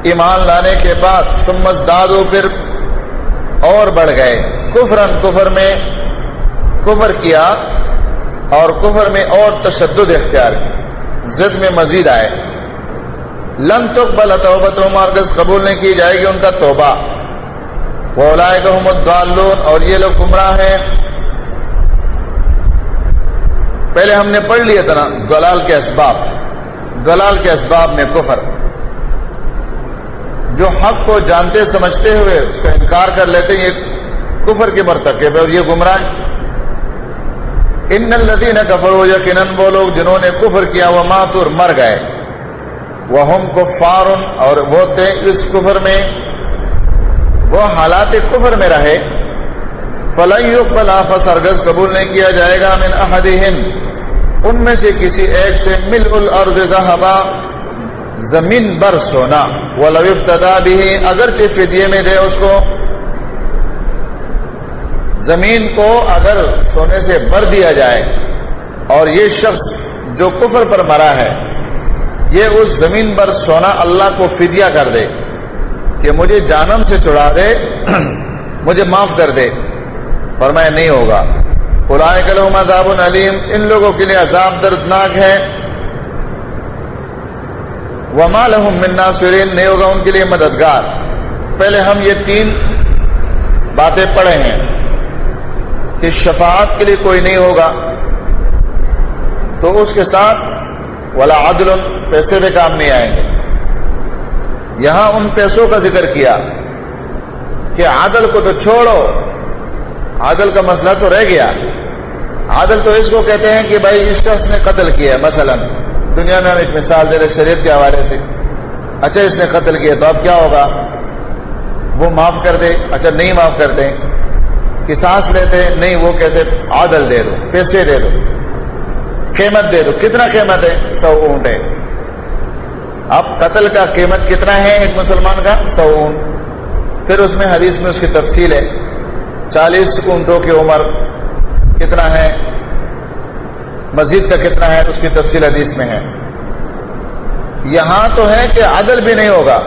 ایمان لانے کے بعد سمس دادو پھر اور بڑھ گئے۔ کفرن کفر میں کفر کیا اور کفر میں اور تشدد اختیار زد میں مزید آئے۔ لن تقبل توبت و مارکز قبول نہیں کی جائے گی ان کا توبہ۔ وہ لائے الدالون اور یہ لوگ گمراہ ہیں۔ پہلے ہم نے پڑھ لیا تھا نا دلال کے اسباب۔ دلال کے اسباب میں کفر۔ جو حق کو جانتے سمجھتے ہوئے اس کا انکار کر لیتے ہیں، یہ کفر کے مرتکب ہے اور یہ گمراہ ان الدین کفر ہو یقیناً وہ لوگ جنہوں نے کفر کیا، وہ ماتور مر گئے۔ وہ ہم کفارن اور وہ تھے اس کفر میں۔ وہ حالات کفر میں رہے۔ فلائیوک بلا سرگز قبول نہیں کیا جائے گا۔ من احدہم، ان میں سے کسی ایک سے، مل الارض ذہبا۔ زمین بر سونا۔ وہ لو ابتدا بھی اگرچہ فدیے میں دے اس کو۔ زمین کو اگر سونے سے بھر دیا جائے، اور یہ شخص جو کفر پر مرا ہے، یہ اس زمین پر سونا اللہ کو فدیہ کر دے کہ مجھے جانم سے چڑھا دے، مجھے معاف کر دے۔ فرمایا نہیں ہوگا۔ قلائے کلوم عذاب علیم، ان لوگوں کے لیے عذاب دردناک ہے۔ وما لهم من ناصرین، نہیں ہوگا ان کے لیے مددگار۔ پہلے ہم یہ تین باتیں پڑھے ہیں کہ شفاعت کے لیے کوئی نہیں ہوگا، تو اس کے ساتھ ولا عدل، پیسے بھی کام نہیں آئیں گے۔ یہاں ان پیسوں کا ذکر کیا کہ عادل کو تو چھوڑو عادل کا مسئلہ تو رہ گیا۔ عادل تو اس کو کہتے ہیں کہ بھائی اس شخص نے قتل کیا مثلا۔ دنیا میں ہم ایک مثال دے رہے شریعت کے حوالے سے۔ اچھا اس نے قتل کیا تو اب کیا ہوگا؟ وہ معاف کر دے اچھا نہیں معاف کر دیں۔ کہ سانس لیتے، نہیں، وہ کہتے، عادل دے دو، پیسے دے دو، قیمت دے دو۔ کتنا قیمت ہے؟ سو اونٹ ہے۔ اب قتل کا قیمت کتنا ہے ایک مسلمان کا؟ سو اونٹ۔ پھر اس میں حدیث میں اس کی تفصیل ہے۔ چالیس اونٹوں کی عمر کتنا ہے؟ مسجد کا کتنا ہے اس کی تفصیل حدیث میں ہے۔ یہاں تو ہے کہ عدل بھی نہیں ہوگا۔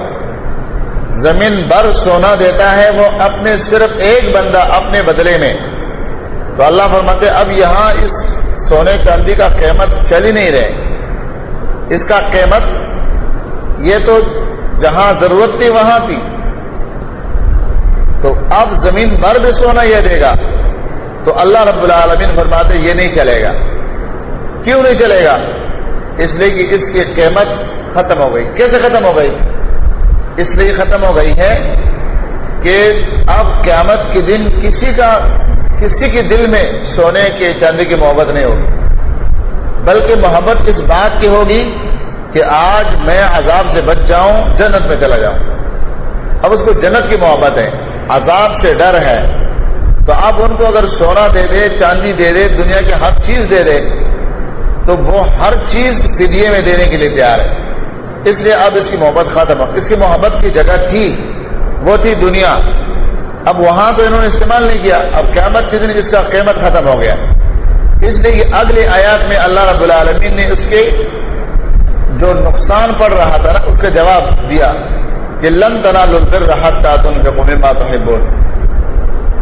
زمین بر سونا دیتا ہے وہ اپنے صرف ایک بندہ اپنے بدلے میں۔ تو اللہ فرماتے اب یہاں اس سونے چاندی کا قیمت چل ہی نہیں رہے۔ اس کا قیمت، یہ تو جہاں ضرورت تھی وہاں تھی۔ تو اب زمین بھر بھی سونا یہ دے گا۔ تو اللہ رب العالمین فرماتے یہ نہیں چلے گا۔ کیوں نہیں چلے گا؟ اس لیے کہ اس کی قیمت ختم ہو گئی۔ کیسے ختم ہو گئی؟ اس لیے ختم ہو گئی ہے کہ اب قیامت کے دن کسی کا، کسی کے دل میں سونے کے، چاندی کی محبت نہیں ہوگی۔ بلکہ محبت اس بات کی ہوگی کہ آج میں عذاب سے بچ جاؤں، جنت میں چلا جاؤں۔ اب اس کو جنت کی محبت ہے، عذاب سے ڈر ہے۔ تو اب ان کو اگر سونا دے دے، چاندی دے دے، دنیا کی ہر چیز دے دے تو وہ ہر چیز فدیے میں دینے کے لیے تیار ہے۔ اس لیے اب اس کی محبت ختم۔ ہو اس کی محبت کی جگہ تھی۔ وہ تھی دنیا۔ اب وہاں تو انہوں نے استعمال نہیں کیا۔ اب قیامت کے دن اس کا قیمت ختم ہو گیا۔ اس لیے اگلے آیات میں اللہ رب العالمین نے اس کے جو نقصان پڑ رہا تھا نا، اس کا جواب دیا کہ لن تنا لر رہا تھا تم بول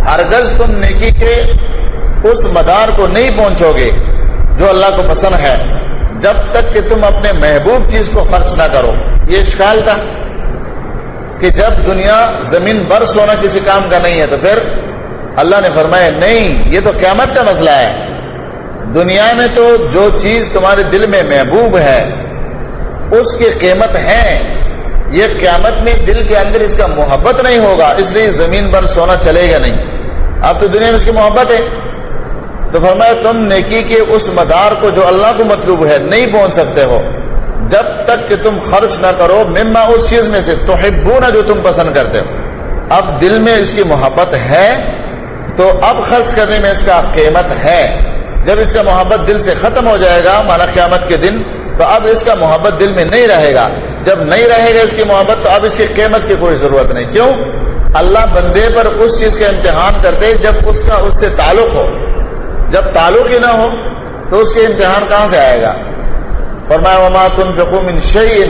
ہرگز تم نیکی کے اس مدار کو نہیں پہنچو گے جو اللہ کو پسند ہے، جب تک کہ تم اپنے محبوب چیز کو خرچ نہ کرو۔ یہ اشکال تھا کہ جب دنیا زمین بر سونا کسی کام کا نہیں ہے، تو پھر اللہ نے فرمایا، نہیں، یہ تو قیامت کا مسئلہ ہے۔ دنیا میں تو جو چیز تمہارے دل میں محبوب ہے، اس کی قیمت ہے۔ یہ قیامت میں دل کے اندر اس کا محبت نہیں ہوگا، اس لیے زمین پر سونا چلے گا نہیں۔ اب تو دنیا میں اس کی محبت ہے۔ تو فرمایا تم نیکی کے اس مدار کو جو اللہ کو مطلوب ہے نہیں پہنچ سکتے ہو، جب تک کہ تم خرچ نہ کرو، مما اس چیز میں سے تو جو تم پسند کرتے ہو۔ اب دل میں اس کی محبت ہے تو اب خرچ کرنے میں اس کا قیمت ہے۔ جب اس کا محبت دل سے ختم ہو جائے گا، مانا قیامت کے دن، تو اب اس کا محبت دل میں نہیں رہے گا۔ جب نہیں رہے گا اس کی محبت، تو اب اس کی قیمت کی کوئی ضرورت نہیں۔ کیوں؟ اللہ بندے پر اس چیز کا امتحان کرتے جب اس کا اس سے تعلق ہو۔ جب تعلق ہی نہ ہو تو اس کے امتحان کہاں سے آئے گا؟ فرمایا، وما تنفقوا من شيء۔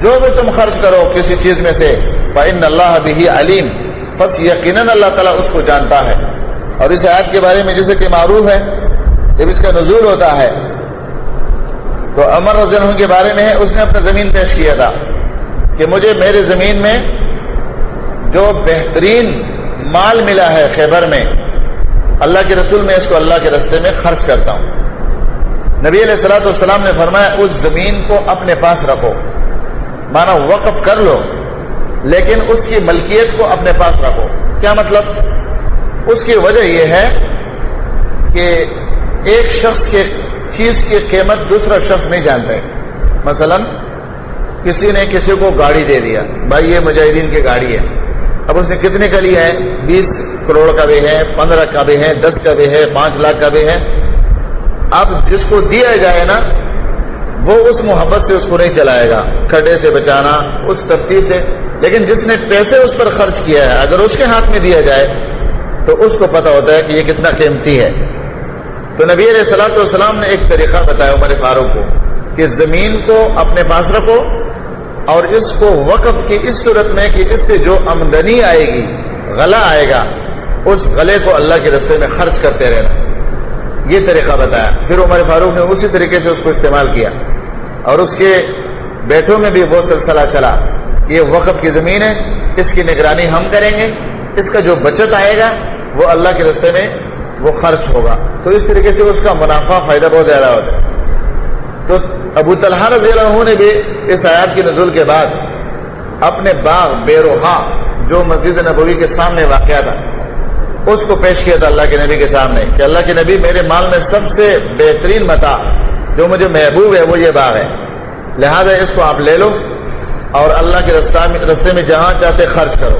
جو بھی تم خرچ کرو کسی چیز میں سے، فإن اللہ به علیم بس یقینا اللہ تعالیٰ اس کو جانتا ہے۔ اور اس آیت کے بارے میں جیسے کہ معروف ہے، جب اس کا نزول ہوتا ہے، تو امر رضی اللہ کے بارے میں ہے، اس نے اپنا زمین پیش کیا تھا کہ مجھے میرے زمین میں جو بہترین مال ملا ہے خیبر میں اللہ کے رسول میں اس کو اللہ کے رستے میں خرچ کرتا ہوں۔ نبی علیہ السلاۃ والسلام نے فرمایا، اس زمین کو اپنے پاس رکھو۔ مانا وقف کر لو، لیکن اس کی ملکیت کو اپنے پاس رکھو۔ کیا مطلب؟ اس کی وجہ یہ ہے کہ ایک شخص کے چیز کی قیمت دوسرا شخص نہیں جانتا ہے۔ مثلا، کسی نے کسی کو گاڑی دے دیا۔ بھائی، یہ مجاہدین کی گاڑی ہے۔ اب اس نے کتنے کا لیا ہے؟ بیس کروڑ کا بھی ہے، پندرہ کا بھی ہے، دس کا بھی ہے، پانچ لاکھ کا بھی ہے۔ اب جس کو دیا جائے نا، وہ اس محبت سے اس کو نہیں چلائے گا۔ کھڈے سے بچانا، اس ترتیب سے۔ لیکن جس نے پیسے اس پر خرچ کیا ہے، اگر اس کے ہاتھ میں دیا جائے، تو اس کو پتا ہوتا ہے کہ یہ کتنا قیمتی ہے۔ تو نبی علیہ سلاۃ والسلام نے ایک طریقہ بتایا عمر فاروق کو، کہ زمین کو اپنے پاس رکھو اور اس کو وقف کی اس صورت میں کہ اس سے جو آمدنی آئے گی، غلہ آئے گا، اس غلے کو اللہ کے رستے میں خرچ کرتے رہنا۔ یہ طریقہ بتایا۔ پھر عمر فاروق نے اسی طریقے سے اس کو استعمال کیا۔ اور اس کے بیٹھوں میں بھی وہ سلسلہ چلا۔ یہ وقف کی زمین ہے، اس کی نگرانی ہم کریں گے۔ اس کا جو بچت آئے گا، وہ اللہ کے رستے میں وہ خرچ ہوگا۔ تو اس طریقے سے اس کا منافع فائدہ بہت زیادہ ہوتا ہے۔ تو ابو طلحہ رضی اللہ عنہ نے بھی اس آیات کی نزول کے بعد اپنے باغ بے روحا جو مسجد نبوی کے سامنے واقع تھا، اس کو پیش کیا تھا اللہ کے نبی کے سامنے کہ اللہ کے نبی میرے مال میں سب سے بہترین متا جو مجھے محبوب ہے وہ یہ باغ ہے۔ لہذا اس کو آپ لے لو اور اللہ کے رستے میں جہاں چاہتے خرچ کرو۔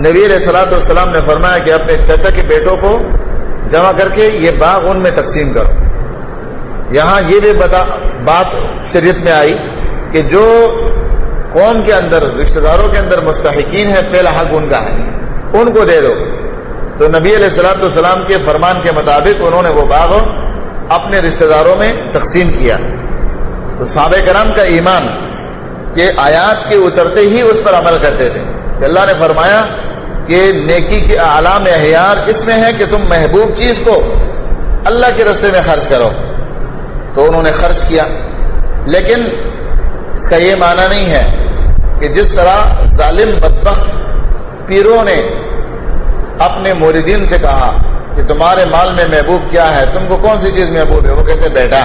نبی علیہ سلاۃ والسلام نے فرمایا کہ اپنے چچا کے بیٹوں کو جمع کر کے یہ باغ ان میں تقسیم کرو۔ یہاں یہ بھی بتا بات شریعت میں آئی کہ جو قوم کے اندر رشتے داروں کے اندر مستحقین ہے پہلا حق ان کا ہے۔ ان کو دے دو۔ تو نبی علیہ السلاۃ والسلام کے فرمان کے مطابق انہوں نے وہ باغ اپنے رشتہ داروں میں تقسیم کیا۔ تو صحابہ کرام کا ایمان کہ آیات کے اترتے ہی اس پر عمل کرتے تھے۔ کہ اللہ نے فرمایا کہ نیکی کے اعلام احیار اس میں ہے کہ تم محبوب چیز کو اللہ کے رستے میں خرچ کرو۔ تو انہوں نے خرچ کیا۔ لیکن اس کا یہ معنی نہیں ہے کہ جس طرح ظالم بدبخت پیروں نے اپنے موردین سے کہا کہ تمہارے مال میں محبوب کیا ہے، تم کو کون سی چیز محبوب ہے؟ وہ کہتے بیٹا،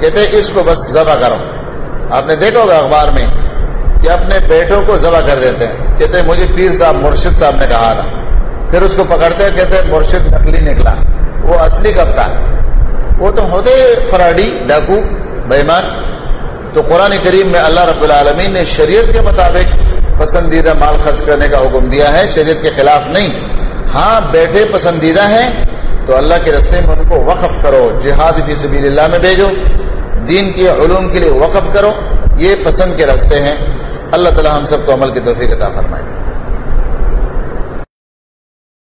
کہتے اس کو بس ذبح کرو۔ آپ نے دیکھا ہوگا اخبار میں کہ اپنے بیٹوں کو ذبح کر دیتے ہیں۔ کہتے مجھے پیر صاحب مرشد صاحب نے کہا نا پھر اس کو پکڑتے کہتے مرشد نکلی نکلا۔ وہ اصلی کب تھا؟ وہ تو ہوتے فراڈی، ڈاکو، بےمان۔ تو قرآن کریم میں اللہ رب العالمین نے شریعت کے مطابق پسندیدہ مال خرچ کرنے کا حکم دیا ہے، شریعت کے خلاف نہیں۔ ہاں بیٹھے پسندیدہ ہیں، تو اللہ کے رستے میں ان کو وقف کرو، جہاد فی سبیل اللہ میں بھیجو۔ دین کے علوم کے لیے وقف کرو، یہ پسند کے رستے ہیں۔ اللہ تعالی ہم سب کو عمل کی توفیق عطا فرمائے۔